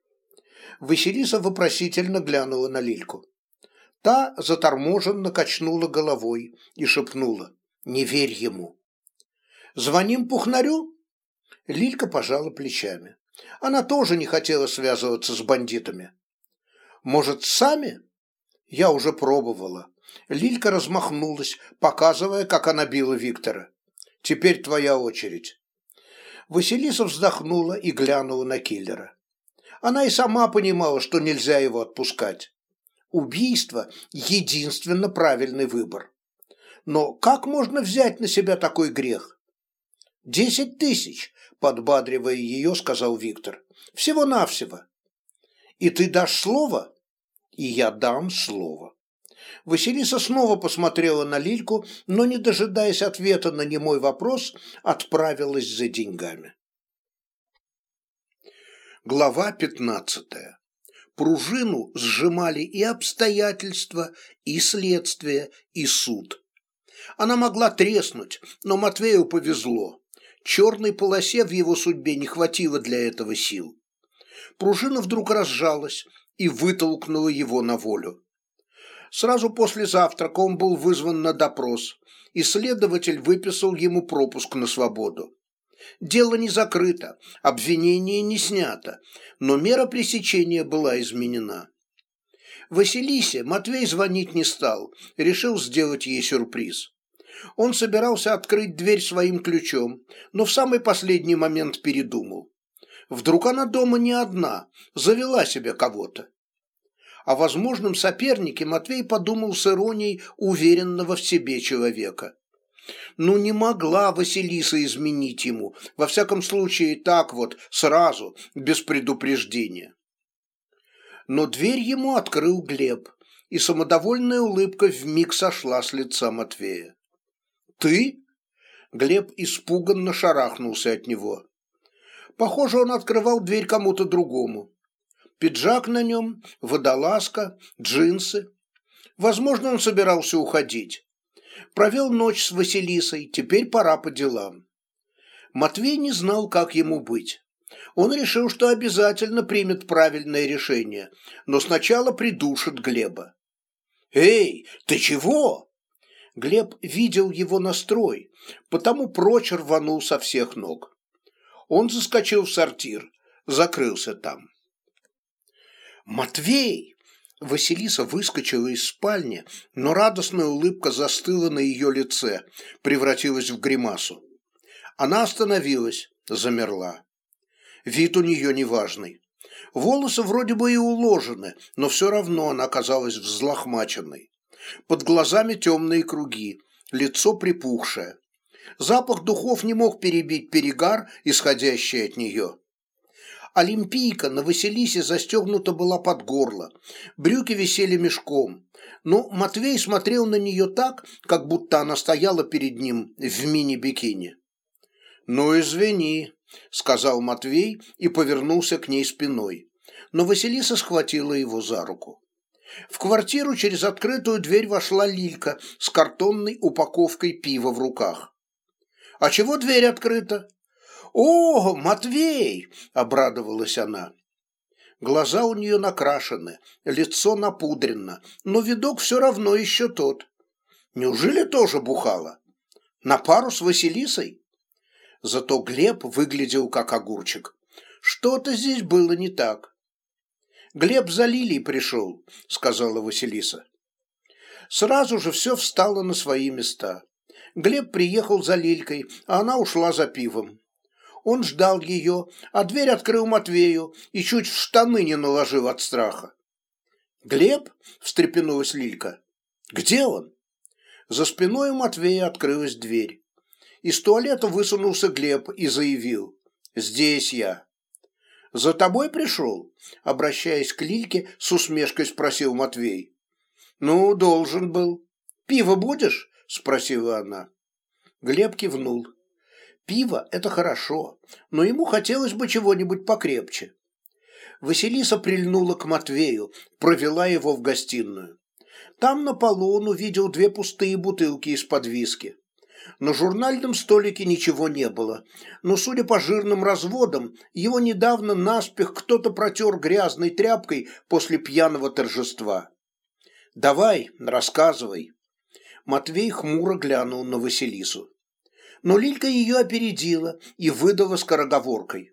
Василиса вопросительно глянула на Лильку. Та заторможенно качнула головой и шепнула «Не верь ему». Звоним Пухнарю?» Лилька пожала плечами. Она тоже не хотела связываться с бандитами. «Может, сами?» Я уже пробовала. Лилька размахнулась, показывая, как она била Виктора. «Теперь твоя очередь». Василиса вздохнула и глянула на киллера. Она и сама понимала, что нельзя его отпускать. Убийство – единственно правильный выбор. Но как можно взять на себя такой грех? «Десять тысяч», – подбадривая ее, сказал Виктор. «Всего-навсего». «И ты дашь слово?» «И я дам слово». Василиса снова посмотрела на Лильку, но, не дожидаясь ответа на немой вопрос, отправилась за деньгами. Глава пятнадцатая. Пружину сжимали и обстоятельства, и следствие, и суд. Она могла треснуть, но Матвею повезло. Черной полосе в его судьбе не хватило для этого сил. Пружина вдруг разжалась и вытолкнула его на волю. Сразу после завтрака он был вызван на допрос, и следователь выписал ему пропуск на свободу. Дело не закрыто, обвинение не снято, но мера пресечения была изменена. Василисе Матвей звонить не стал, решил сделать ей сюрприз. Он собирался открыть дверь своим ключом, но в самый последний момент передумал. Вдруг она дома не одна, завела себе кого-то. О возможном сопернике Матвей подумал с иронией уверенного в себе человека. Ну не могла Василиса изменить ему, во всяком случае так вот, сразу, без предупреждения. Но дверь ему открыл Глеб, и самодовольная улыбка вмиг сошла с лица Матвея. «Ты?» Глеб испуганно шарахнулся от него. Похоже, он открывал дверь кому-то другому. Пиджак на нем, водолазка, джинсы. Возможно, он собирался уходить. Провел ночь с Василисой, теперь пора по делам. Матвей не знал, как ему быть. Он решил, что обязательно примет правильное решение, но сначала придушит Глеба. «Эй, ты чего?» Глеб видел его настрой, потому прочь рванул со всех ног. Он заскочил в сортир, закрылся там. «Матвей!» Василиса выскочила из спальни, но радостная улыбка застыла на ее лице, превратилась в гримасу. Она остановилась, замерла. Вид у нее неважный. Волосы вроде бы и уложены, но все равно она казалась взлохмаченной. Под глазами темные круги, лицо припухшее. Запах духов не мог перебить перегар, исходящий от нее. Олимпийка на Василисе застегнута была под горло, брюки висели мешком. Но Матвей смотрел на нее так, как будто она стояла перед ним в мини-бикини. «Ну, извини», — сказал Матвей и повернулся к ней спиной. Но Василиса схватила его за руку. В квартиру через открытую дверь вошла Лилька с картонной упаковкой пива в руках. «А чего дверь открыта?» «О, Матвей!» – обрадовалась она. Глаза у нее накрашены, лицо напудрено, но видок все равно еще тот. Неужели тоже бухала? На пару с Василисой? Зато Глеб выглядел как огурчик. Что-то здесь было не так. «Глеб за Лилией пришел», — сказала Василиса. Сразу же все встало на свои места. Глеб приехал за Лилькой, а она ушла за пивом. Он ждал ее, а дверь открыл Матвею и чуть в штаны не наложил от страха. «Глеб?» – встрепенулась Лилька. «Где он?» За спиной у Матвея открылась дверь. Из туалета высунулся Глеб и заявил. «Здесь я». «За тобой пришел?» – обращаясь к Лильке, с усмешкой спросил Матвей. «Ну, должен был. Пиво будешь?» – спросила она. Глеб кивнул. Пиво – это хорошо, но ему хотелось бы чего-нибудь покрепче. Василиса прильнула к Матвею, провела его в гостиную. Там на полу он увидел две пустые бутылки из-под виски. На журнальном столике ничего не было, но, судя по жирным разводам, его недавно наспех кто-то протер грязной тряпкой после пьяного торжества. «Давай, рассказывай». Матвей хмуро глянул на Василису но Лилька ее опередила и выдала скороговоркой.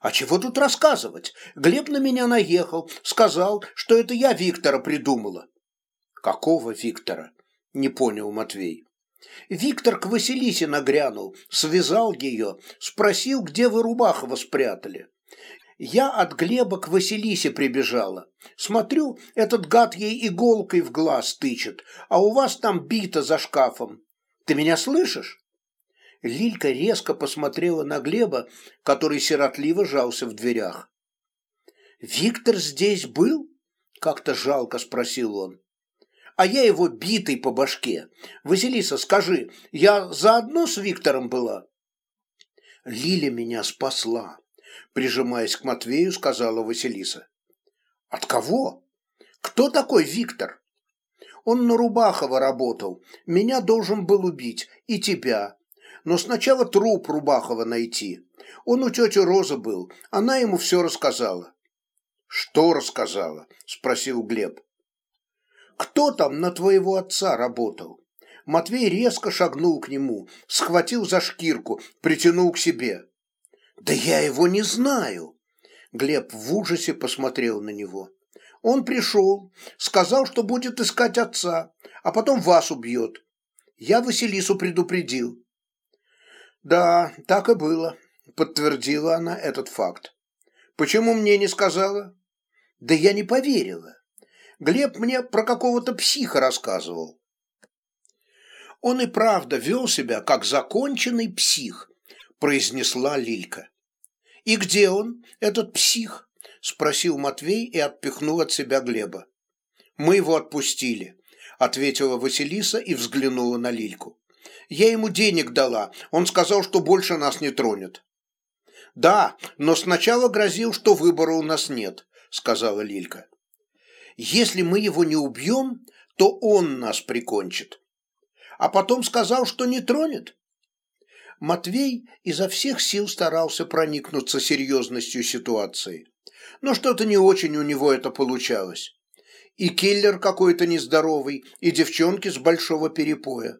«А чего тут рассказывать? Глеб на меня наехал, сказал, что это я Виктора придумала». «Какого Виктора?» – не понял Матвей. Виктор к Василисе нагрянул, связал ее, спросил, где вы Рубахова спрятали. Я от Глеба к Василисе прибежала. Смотрю, этот гад ей иголкой в глаз тычет, а у вас там бита за шкафом. Ты меня слышишь? Лилька резко посмотрела на Глеба, который сиротливо жался в дверях. «Виктор здесь был?» – как-то жалко спросил он. «А я его битый по башке. Василиса, скажи, я заодно с Виктором была?» «Лиля меня спасла», – прижимаясь к Матвею, сказала Василиса. «От кого? Кто такой Виктор?» «Он на Рубахова работал. Меня должен был убить. И тебя но сначала труп Рубахова найти. Он у тети Розы был, она ему все рассказала. «Что рассказала?» – спросил Глеб. «Кто там на твоего отца работал?» Матвей резко шагнул к нему, схватил за шкирку, притянул к себе. «Да я его не знаю!» Глеб в ужасе посмотрел на него. «Он пришел, сказал, что будет искать отца, а потом вас убьет. Я Василису предупредил. Да, так и было, подтвердила она этот факт. Почему мне не сказала? Да я не поверила. Глеб мне про какого-то психа рассказывал. Он и правда вел себя как законченный псих, произнесла Лилька. И где он, этот псих? спросил Матвей и отпихнул от себя Глеба. Мы его отпустили, ответила Василиса и взглянула на Лильку. Я ему денег дала, он сказал, что больше нас не тронет. Да, но сначала грозил, что выбора у нас нет, сказала Лилька. Если мы его не убьем, то он нас прикончит. А потом сказал, что не тронет. Матвей изо всех сил старался проникнуться серьезностью ситуации. Но что-то не очень у него это получалось. И киллер какой-то нездоровый, и девчонки с большого перепоя.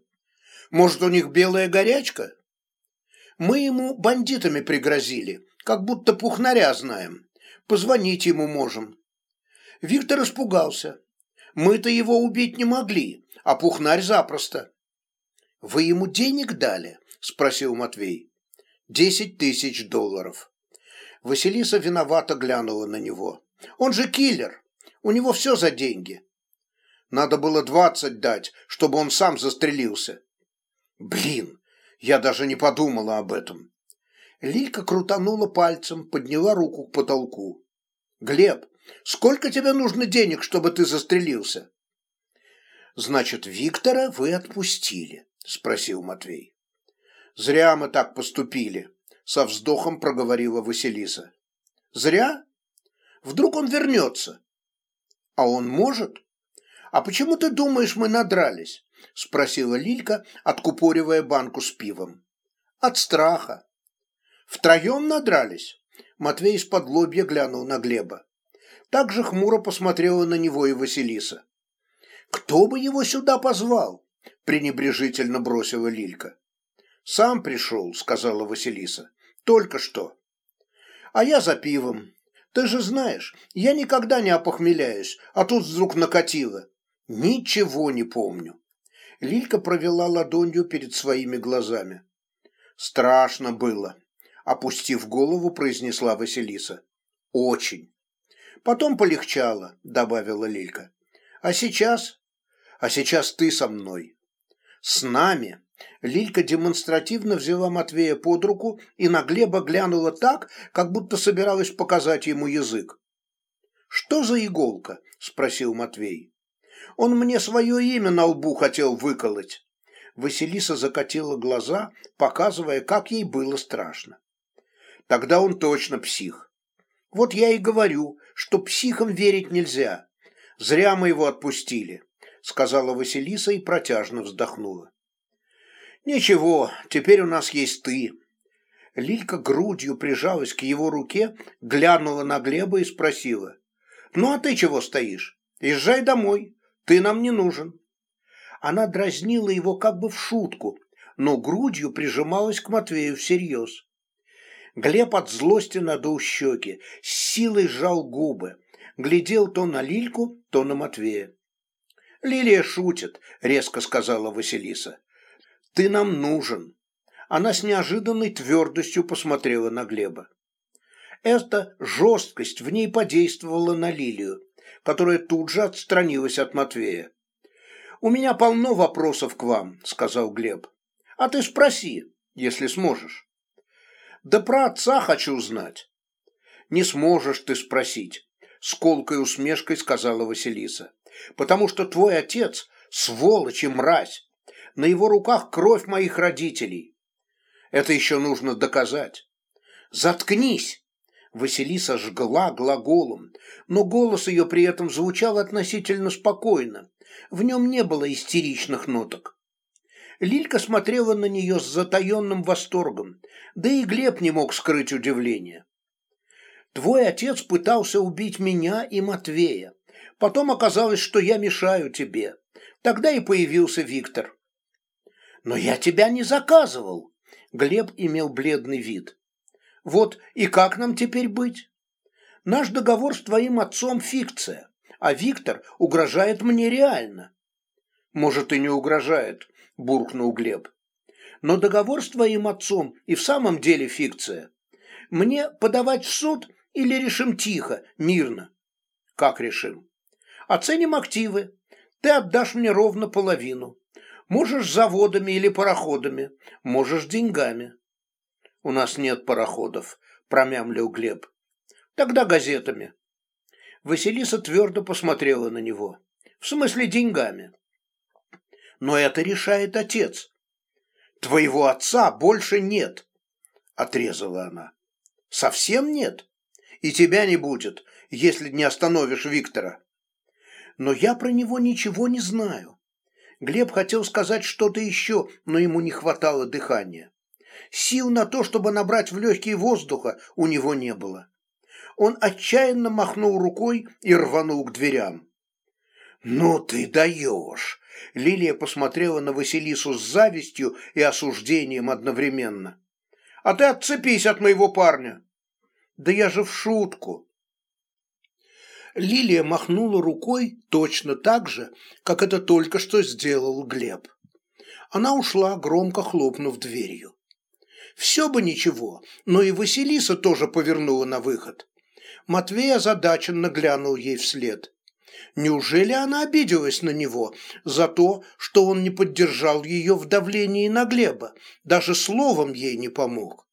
Может, у них белая горячка? Мы ему бандитами пригрозили, как будто пухнаря знаем. Позвонить ему можем. Виктор испугался. Мы-то его убить не могли, а пухнарь запросто. Вы ему денег дали? Спросил Матвей. Десять тысяч долларов. Василиса виновато глянула на него. Он же киллер. У него все за деньги. Надо было двадцать дать, чтобы он сам застрелился. Блин, я даже не подумала об этом. Лилька крутанула пальцем, подняла руку к потолку. Глеб, сколько тебе нужно денег, чтобы ты застрелился? Значит, Виктора вы отпустили, спросил Матвей. Зря мы так поступили, со вздохом проговорила Василиса. Зря? Вдруг он вернется? А он может? А почему ты думаешь, мы надрались? Спросила Лилька, откупоривая банку с пивом. От страха. Втроем надрались? Матвей из-под лобья глянул на Глеба. Так же хмуро посмотрела на него и Василиса. «Кто бы его сюда позвал?» пренебрежительно бросила Лилька. «Сам пришел», — сказала Василиса. «Только что». «А я за пивом. Ты же знаешь, я никогда не опохмеляюсь, а тут вдруг накатило. Ничего не помню». Лилька провела ладонью перед своими глазами. «Страшно было», — опустив голову, произнесла Василиса. «Очень». «Потом полегчало», — добавила Лилька. «А сейчас? А сейчас ты со мной». «С нами», Лилька демонстративно взяла Матвея под руку и на Глеба глянула так, как будто собиралась показать ему язык. «Что за иголка?» – спросил Матвей. «Он мне свое имя на лбу хотел выколоть». Василиса закатила глаза, показывая, как ей было страшно. «Тогда он точно псих. Вот я и говорю, что психам верить нельзя. Зря мы его отпустили», – сказала Василиса и протяжно вздохнула. «Ничего, теперь у нас есть ты». Лилька грудью прижалась к его руке, глянула на Глеба и спросила. «Ну а ты чего стоишь? Езжай домой, ты нам не нужен». Она дразнила его как бы в шутку, но грудью прижималась к Матвею всерьез. Глеб от злости надул щеки, с силой сжал губы, глядел то на Лильку, то на Матвея. «Лилия шутит», — резко сказала Василиса. Ты нам нужен. Она с неожиданной твердостью посмотрела на Глеба. Эта жесткость в ней подействовала на Лилию, которая тут же отстранилась от Матвея. «У меня полно вопросов к вам», — сказал Глеб. «А ты спроси, если сможешь». «Да про отца хочу знать». «Не сможешь ты спросить», — с колкой усмешкой сказала Василиса. «Потому что твой отец — сволочь и мразь, на его руках кровь моих родителей. Это еще нужно доказать. Заткнись! Василиса жгла глаголом, но голос ее при этом звучал относительно спокойно. В нем не было истеричных ноток. Лилька смотрела на нее с затаенным восторгом, да и Глеб не мог скрыть удивление. «Твой отец пытался убить меня и Матвея. Потом оказалось, что я мешаю тебе. Тогда и появился Виктор. «Но я тебя не заказывал!» Глеб имел бледный вид. «Вот и как нам теперь быть? Наш договор с твоим отцом – фикция, а Виктор угрожает мне реально». «Может, и не угрожает», – буркнул Глеб. «Но договор с твоим отцом и в самом деле фикция. Мне подавать в суд или решим тихо, мирно?» «Как решим?» «Оценим активы. Ты отдашь мне ровно половину. Можешь заводами или пароходами, можешь деньгами». «У нас нет пароходов», – промямлил Глеб. «Тогда газетами». Василиса твердо посмотрела на него. «В смысле деньгами?» «Но это решает отец». «Твоего отца больше нет», – отрезала она. «Совсем нет? И тебя не будет, если не остановишь Виктора». «Но я про него ничего не знаю». Глеб хотел сказать что-то еще, но ему не хватало дыхания. Сил на то, чтобы набрать в легкие воздуха, у него не было. Он отчаянно махнул рукой и рванул к дверям. «Ну ты даешь!» Лилия посмотрела на Василису с завистью и осуждением одновременно. «А ты отцепись от моего парня!» «Да я же в шутку!» Лилия махнула рукой точно так же, как это только что сделал Глеб. Она ушла, громко хлопнув дверью. Все бы ничего, но и Василиса тоже повернула на выход. Матвей озадаченно глянул ей вслед. Неужели она обиделась на него за то, что он не поддержал ее в давлении на Глеба, даже словом ей не помог?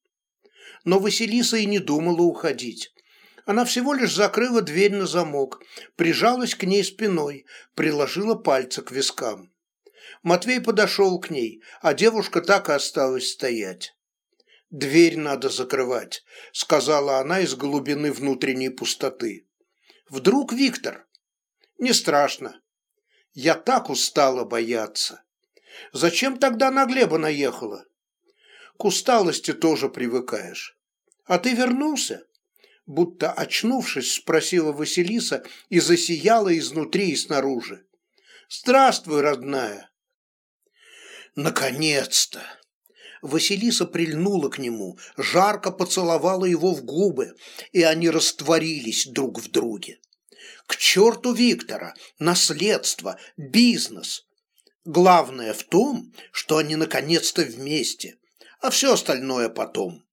Но Василиса и не думала уходить. Она всего лишь закрыла дверь на замок, прижалась к ней спиной, приложила пальцы к вискам. Матвей подошел к ней, а девушка так и осталась стоять. «Дверь надо закрывать», — сказала она из глубины внутренней пустоты. «Вдруг Виктор?» «Не страшно. Я так устала бояться. Зачем тогда на Глеба наехала?» «К усталости тоже привыкаешь. А ты вернулся?» Будто очнувшись, спросила Василиса и засияла изнутри и снаружи. «Здравствуй, родная!» «Наконец-то!» Василиса прильнула к нему, жарко поцеловала его в губы, и они растворились друг в друге. К черту Виктора, наследство, бизнес. Главное в том, что они наконец-то вместе, а все остальное потом.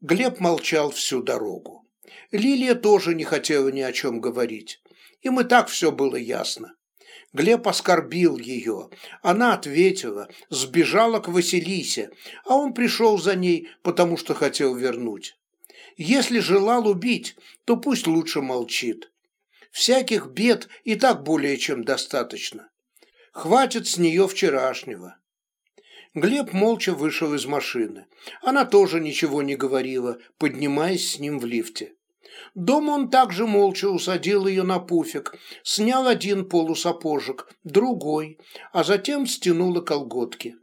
Глеб молчал всю дорогу. Лилия тоже не хотела ни о чем говорить. Им и так все было ясно. Глеб оскорбил ее. Она ответила, сбежала к Василисе, а он пришел за ней, потому что хотел вернуть. Если желал убить, то пусть лучше молчит. Всяких бед и так более чем достаточно. Хватит с нее вчерашнего. Глеб молча вышел из машины. Она тоже ничего не говорила, поднимаясь с ним в лифте. Дома он также молча усадил ее на пуфик, снял один полусапожек, другой, а затем стянула колготки.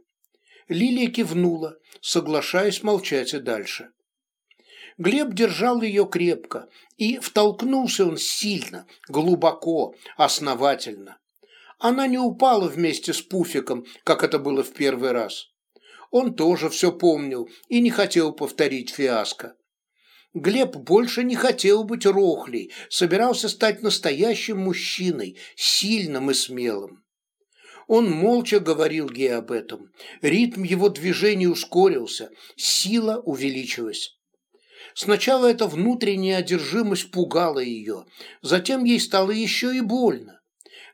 Лилия кивнула, соглашаясь молчать и дальше. Глеб держал ее крепко, и втолкнулся он сильно, глубоко, основательно. Она не упала вместе с пуфиком, как это было в первый раз. Он тоже все помнил и не хотел повторить фиаско. Глеб больше не хотел быть рохлей, собирался стать настоящим мужчиной, сильным и смелым. Он молча говорил ей об этом. Ритм его движений ускорился, сила увеличилась. Сначала эта внутренняя одержимость пугала ее, затем ей стало еще и больно.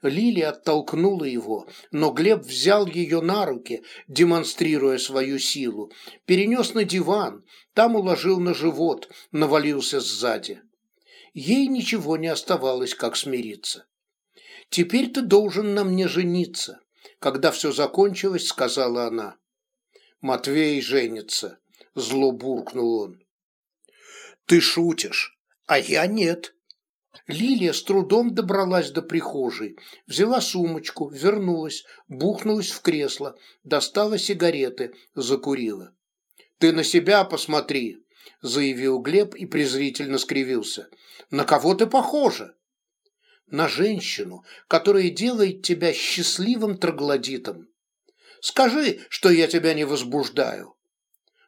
Лилия оттолкнула его, но Глеб взял ее на руки, демонстрируя свою силу, перенес на диван, там уложил на живот, навалился сзади. Ей ничего не оставалось, как смириться. «Теперь ты должен на мне жениться», — когда все закончилось, сказала она. «Матвей женится», — зло буркнул он. «Ты шутишь, а я нет», Лилия с трудом добралась до прихожей, взяла сумочку, вернулась, бухнулась в кресло, достала сигареты, закурила. «Ты на себя посмотри», – заявил Глеб и презрительно скривился. «На кого ты похожа?» «На женщину, которая делает тебя счастливым троглодитом. Скажи, что я тебя не возбуждаю».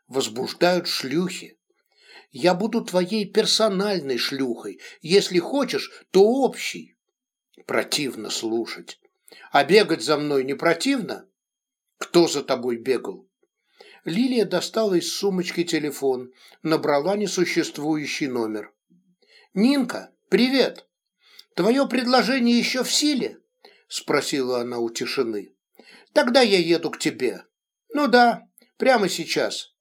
«Возбуждают шлюхи. Я буду твоей персональной шлюхой. Если хочешь, то общей. Противно слушать. А бегать за мной не противно? Кто за тобой бегал? Лилия достала из сумочки телефон, набрала несуществующий номер. «Нинка, привет! Твое предложение еще в силе?» – спросила она у тишины. «Тогда я еду к тебе». «Ну да, прямо сейчас».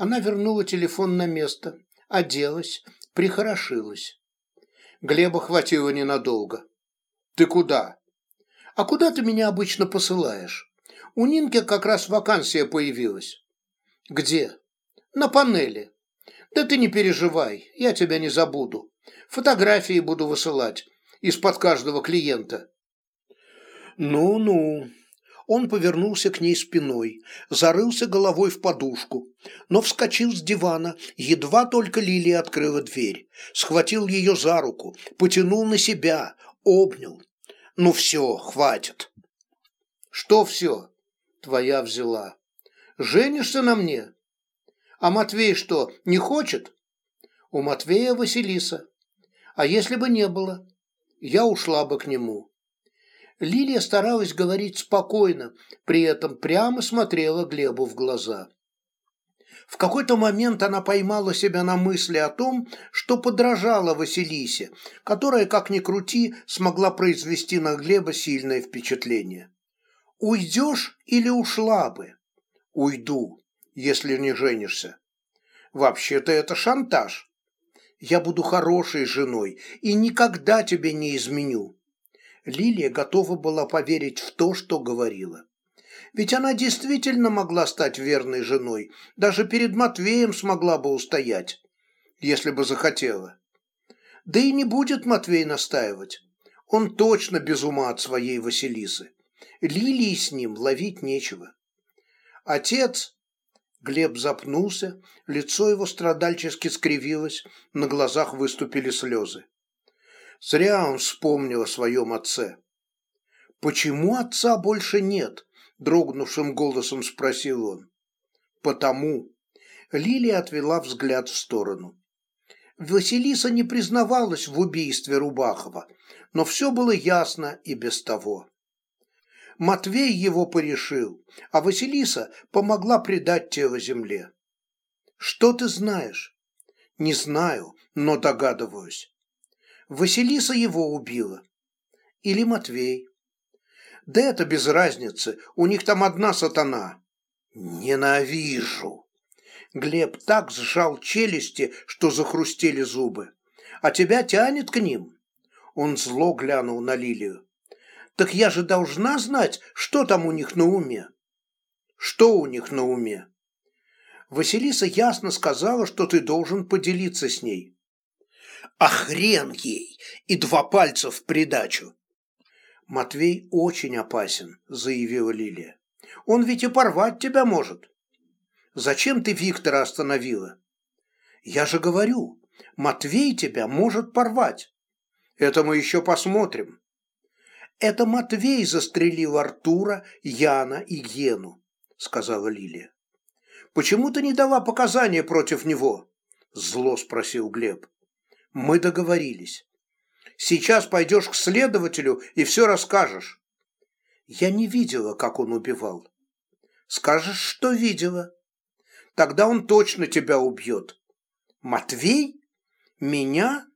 Она вернула телефон на место, оделась, прихорошилась. Глеба хватило ненадолго. «Ты куда?» «А куда ты меня обычно посылаешь? У Нинки как раз вакансия появилась». «Где?» «На панели». «Да ты не переживай, я тебя не забуду. Фотографии буду высылать из-под каждого клиента». «Ну-ну», он повернулся к ней спиной, зарылся головой в подушку, но вскочил с дивана, едва только Лилия открыла дверь, схватил ее за руку, потянул на себя, обнял. «Ну все, хватит». «Что все?» «Твоя взяла. Женишься на мне?» «А Матвей что, не хочет?» «У Матвея Василиса. А если бы не было, я ушла бы к нему». Лилия старалась говорить спокойно, при этом прямо смотрела Глебу в глаза. В какой-то момент она поймала себя на мысли о том, что подражала Василисе, которая, как ни крути, смогла произвести на Глеба сильное впечатление. «Уйдешь или ушла бы?» «Уйду, если не женишься». «Вообще-то это шантаж. Я буду хорошей женой и никогда тебе не изменю». Лилия готова была поверить в то, что говорила. Ведь она действительно могла стать верной женой, даже перед Матвеем смогла бы устоять, если бы захотела. Да и не будет Матвей настаивать. Он точно без ума от своей Василисы. Лилии с ним ловить нечего. Отец... Глеб запнулся, лицо его страдальчески скривилось, на глазах выступили слезы. Зря он вспомнил о своем отце. «Почему отца больше нет?» – дрогнувшим голосом спросил он. «Потому». Лилия отвела взгляд в сторону. Василиса не признавалась в убийстве Рубахова, но все было ясно и без того. Матвей его порешил, а Василиса помогла предать тело земле. «Что ты знаешь?» «Не знаю, но догадываюсь. Василиса его убила. Или Матвей. Да это без разницы, у них там одна сатана. Ненавижу. Глеб так сжал челюсти, что захрустели зубы. А тебя тянет к ним? Он зло глянул на Лилию. Так я же должна знать, что там у них на уме. Что у них на уме? Василиса ясно сказала, что ты должен поделиться с ней. А хрен ей! И два пальца в придачу. Матвей очень опасен, заявила Лилия. Он ведь и порвать тебя может. Зачем ты Виктора остановила? Я же говорю, Матвей тебя может порвать. Это мы еще посмотрим. Это Матвей застрелил Артура, Яна и Гену, сказала Лилия. Почему ты не дала показания против него? Зло спросил Глеб. Мы договорились. Сейчас пойдешь к следователю и все расскажешь. Я не видела, как он убивал. Скажешь, что видела. Тогда он точно тебя убьет. Матвей? Меня?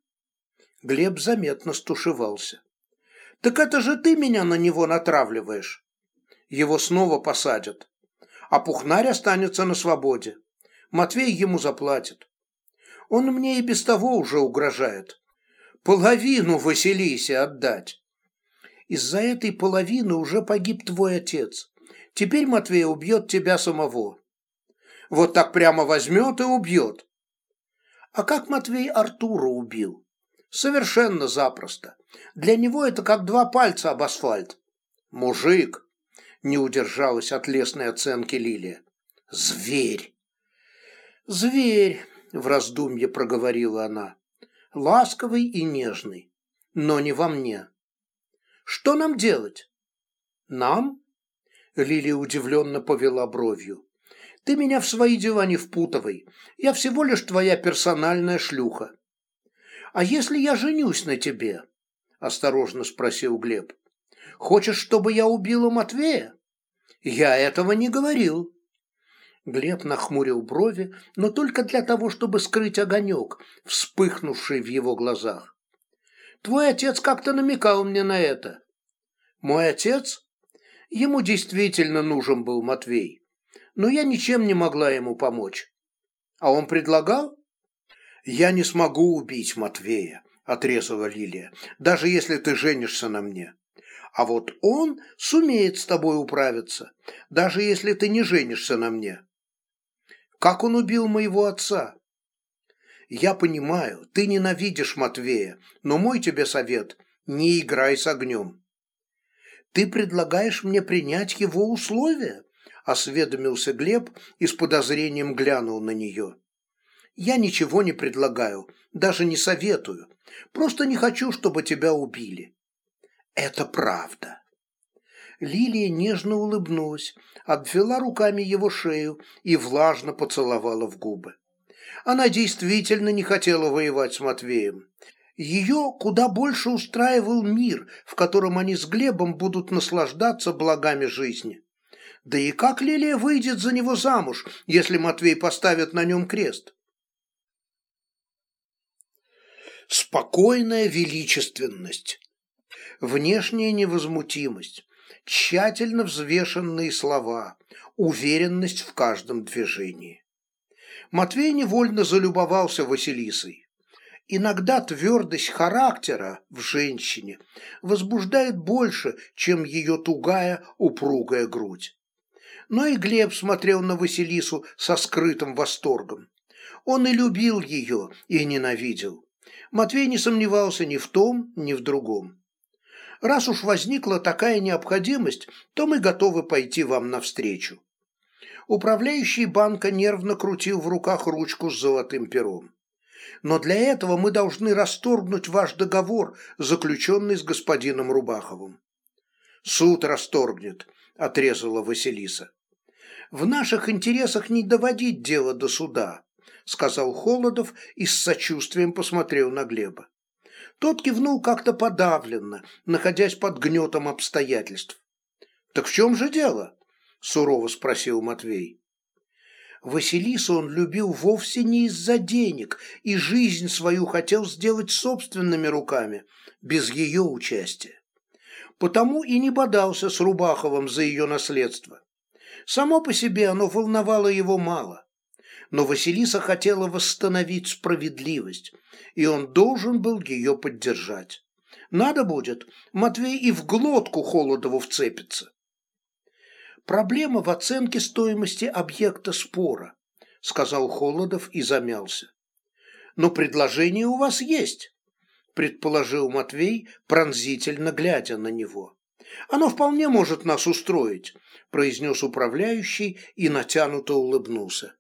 Глеб заметно стушевался. Так это же ты меня на него натравливаешь. Его снова посадят. А Пухнарь останется на свободе. Матвей ему заплатит. Он мне и без того уже угрожает. Половину Василисе отдать. Из-за этой половины уже погиб твой отец. Теперь Матвей убьет тебя самого. Вот так прямо возьмет и убьет. А как Матвей Артура убил? Совершенно запросто. Для него это как два пальца об асфальт. Мужик, не удержалась от лесной оценки Лилия. Зверь. Зверь, в раздумье проговорила она. Ласковый и нежный, но не во мне. Что нам делать? Нам? Лилия удивленно повела бровью. Ты меня в свои дела не впутывай. Я всего лишь твоя персональная шлюха. А если я женюсь на тебе? Осторожно спросил Глеб. Хочешь, чтобы я убила Матвея? Я этого не говорил. Глеб нахмурил брови, но только для того, чтобы скрыть огонек, вспыхнувший в его глазах. Твой отец как-то намекал мне на это. Мой отец? Ему действительно нужен был Матвей, но я ничем не могла ему помочь. А он предлагал? Я не смогу убить Матвея, отрезала Лилия, даже если ты женишься на мне. А вот он сумеет с тобой управиться, даже если ты не женишься на мне. Как он убил моего отца? Я понимаю, ты ненавидишь Матвея, но мой тебе совет – не играй с огнем. Ты предлагаешь мне принять его условия? Осведомился Глеб и с подозрением глянул на нее. Я ничего не предлагаю, даже не советую. Просто не хочу, чтобы тебя убили. Это правда. Лилия нежно улыбнулась, обвела руками его шею и влажно поцеловала в губы. Она действительно не хотела воевать с Матвеем. Ее куда больше устраивал мир, в котором они с Глебом будут наслаждаться благами жизни. Да и как Лилия выйдет за него замуж, если Матвей поставит на нем крест? Спокойная величественность, внешняя невозмутимость, тщательно взвешенные слова, уверенность в каждом движении. Матвей невольно залюбовался Василисой. Иногда твердость характера в женщине возбуждает больше, чем ее тугая, упругая грудь. Но и Глеб смотрел на Василису со скрытым восторгом. Он и любил ее, и ненавидел. Матвей не сомневался ни в том, ни в другом. Раз уж возникла такая необходимость, то мы готовы пойти вам навстречу. Управляющий банка нервно крутил в руках ручку с золотым пером. Но для этого мы должны расторгнуть ваш договор, заключенный с господином Рубаховым. Суд расторгнет, отрезала Василиса. В наших интересах не доводить дело до суда, сказал Холодов и с сочувствием посмотрел на Глеба. Тот кивнул как-то подавленно, находясь под гнетом обстоятельств. «Так в чем же дело?» – сурово спросил Матвей. Василису он любил вовсе не из-за денег и жизнь свою хотел сделать собственными руками, без ее участия. Потому и не бодался с Рубаховым за ее наследство. Само по себе оно волновало его мало. Но Василиса хотела восстановить справедливость, и он должен был ее поддержать. Надо будет, Матвей и в глотку Холодову вцепится. Проблема в оценке стоимости объекта спора, сказал Холодов и замялся. Но предложение у вас есть, предположил Матвей, пронзительно глядя на него. Оно вполне может нас устроить, произнес управляющий и натянуто улыбнулся.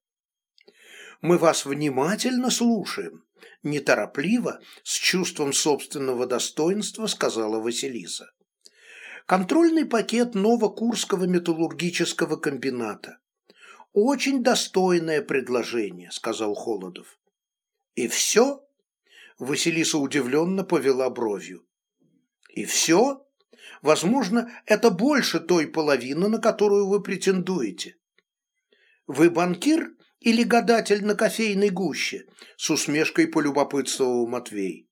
Мы вас внимательно слушаем, неторопливо, с чувством собственного достоинства сказала Василиса. Контрольный пакет Новокурского металлургического комбината. Очень достойное предложение, сказал Холодов. И все? Василиса удивленно повела бровью. И все? Возможно, это больше той половины, на которую вы претендуете. Вы банкир или гадатель на кофейной гуще?» с усмешкой полюбопытствовал Матвей.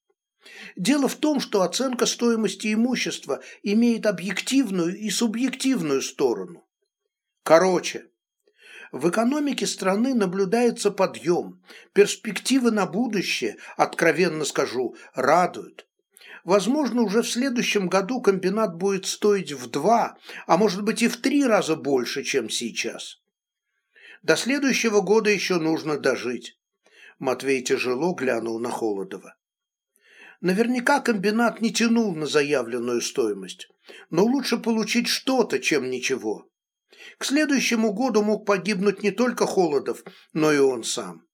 Дело в том, что оценка стоимости имущества имеет объективную и субъективную сторону. Короче, в экономике страны наблюдается подъем, перспективы на будущее, откровенно скажу, радуют. Возможно, уже в следующем году комбинат будет стоить в два, а может быть и в три раза больше, чем сейчас. До следующего года еще нужно дожить. Матвей тяжело глянул на Холодова. Наверняка комбинат не тянул на заявленную стоимость, но лучше получить что-то, чем ничего. К следующему году мог погибнуть не только Холодов, но и он сам.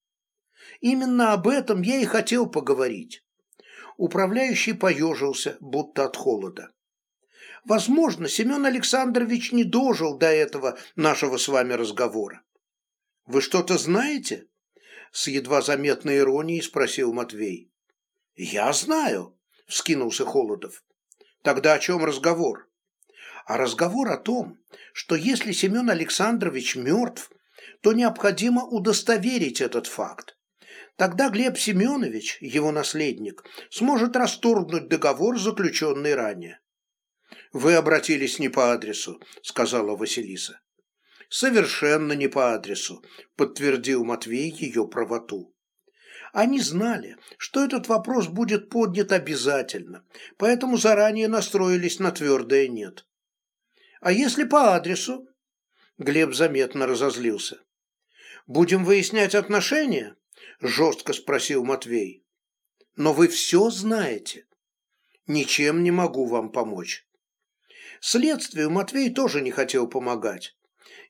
Именно об этом я и хотел поговорить. Управляющий поежился, будто от холода. Возможно, Семен Александрович не дожил до этого нашего с вами разговора. Вы что-то знаете? С едва заметной иронией спросил Матвей. Я знаю, вскинулся Холодов. Тогда о чем разговор? а разговор о том, что если Семен Александрович мертв, то необходимо удостоверить этот факт. Тогда Глеб Семенович, его наследник, сможет расторгнуть договор, заключенный ранее. «Вы обратились не по адресу», — сказала Василиса. «Совершенно не по адресу», — подтвердил Матвей ее правоту. Они знали, что этот вопрос будет поднят обязательно, поэтому заранее настроились на твердое «нет». «А если по адресу?» Глеб заметно разозлился. «Будем выяснять отношения?» – жестко спросил Матвей. «Но вы все знаете. Ничем не могу вам помочь». Следствию Матвей тоже не хотел помогать.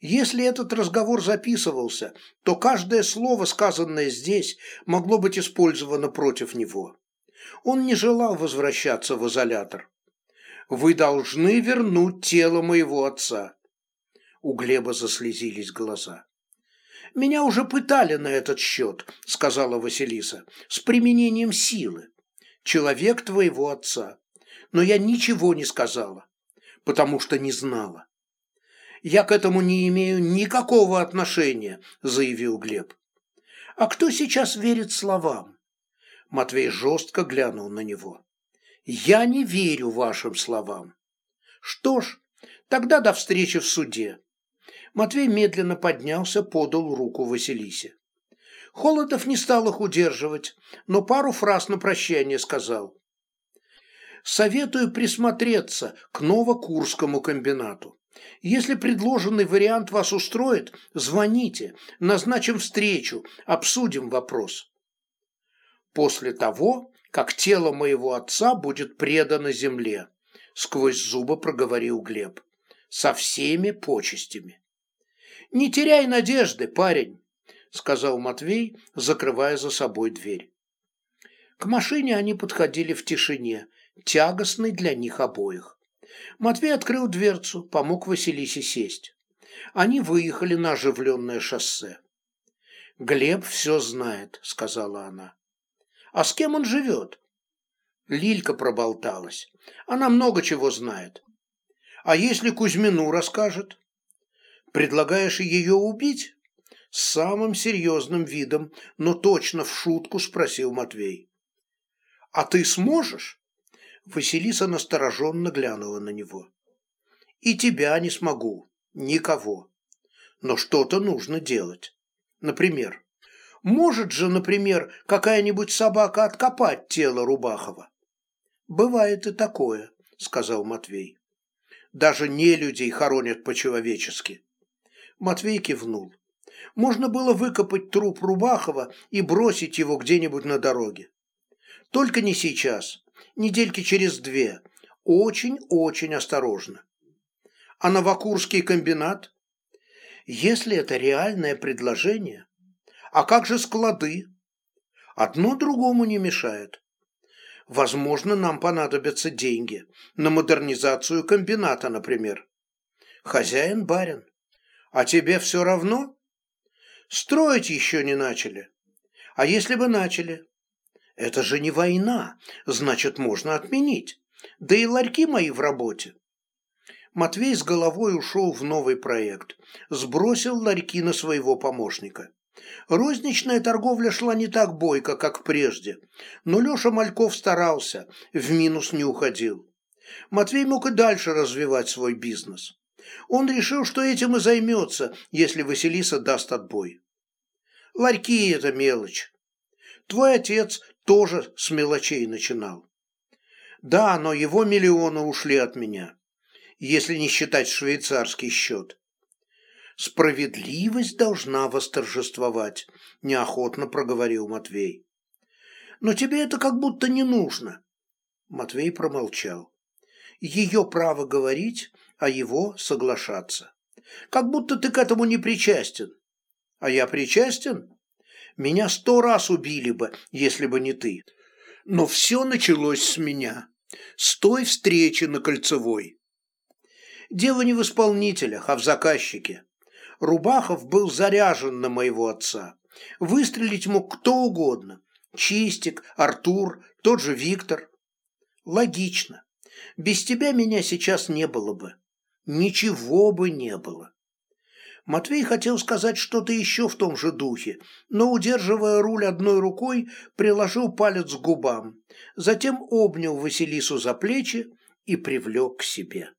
Если этот разговор записывался, то каждое слово, сказанное здесь, могло быть использовано против него. Он не желал возвращаться в изолятор. «Вы должны вернуть тело моего отца». У Глеба заслезились глаза. «Меня уже пытали на этот счет», — сказала Василиса, — «с применением силы. Человек твоего отца. Но я ничего не сказала, потому что не знала». «Я к этому не имею никакого отношения», — заявил Глеб. «А кто сейчас верит словам?» Матвей жестко глянул на него. «Я не верю вашим словам». «Что ж, тогда до встречи в суде. Матвей медленно поднялся, подал руку Василисе. Холодов не стал их удерживать, но пару фраз на прощание сказал. «Советую присмотреться к Новокурскому комбинату. Если предложенный вариант вас устроит, звоните, назначим встречу, обсудим вопрос. После того, как тело моего отца будет предано земле, сквозь зубы проговорил Глеб, со всеми почестями. «Не теряй надежды, парень», — сказал Матвей, закрывая за собой дверь. К машине они подходили в тишине, тягостной для них обоих. Матвей открыл дверцу, помог Василисе сесть. Они выехали на оживленное шоссе. «Глеб все знает», — сказала она. «А с кем он живет?» Лилька проболталась. Она много чего знает. «А если Кузьмину расскажет?» Предлагаешь ее убить? С самым серьезным видом, но точно в шутку спросил Матвей. А ты сможешь? Василиса настороженно глянула на него. И тебя не смогу, никого. Но что-то нужно делать. Например, может же, например, какая-нибудь собака откопать тело Рубахова? Бывает и такое, сказал Матвей. Даже не людей хоронят по-человечески. Матвей кивнул. Можно было выкопать труп Рубахова и бросить его где-нибудь на дороге. Только не сейчас, недельки через две. Очень-очень осторожно. А Новокурский комбинат? Если это реальное предложение, а как же склады? Одно другому не мешает. Возможно, нам понадобятся деньги. На модернизацию комбината, например. Хозяин барин. А тебе все равно? Строить еще не начали. А если бы начали? Это же не война, значит, можно отменить. Да и ларьки мои в работе. Матвей с головой ушел в новый проект, сбросил ларьки на своего помощника. Розничная торговля шла не так бойко, как прежде, но Леша Мальков старался, в минус не уходил. Матвей мог и дальше развивать свой бизнес. Он решил, что этим и займется, если Василиса даст отбой. Ларьки – это мелочь. Твой отец тоже с мелочей начинал. Да, но его миллионы ушли от меня, если не считать швейцарский счет. Справедливость должна восторжествовать, неохотно проговорил Матвей. Но тебе это как будто не нужно. Матвей промолчал. Ее право говорить а его соглашаться. Как будто ты к этому не причастен. А я причастен? Меня сто раз убили бы, если бы не ты. Но все началось с меня, с той встречи на Кольцевой. Дело не в исполнителях, а в заказчике. Рубахов был заряжен на моего отца. Выстрелить мог кто угодно. Чистик, Артур, тот же Виктор. Логично. Без тебя меня сейчас не было бы. ничего бы не было. Матвей хотел сказать что-то еще в том же духе, но, удерживая руль одной рукой, приложил палец к губам, затем обнял Василису за плечи и привлек к себе.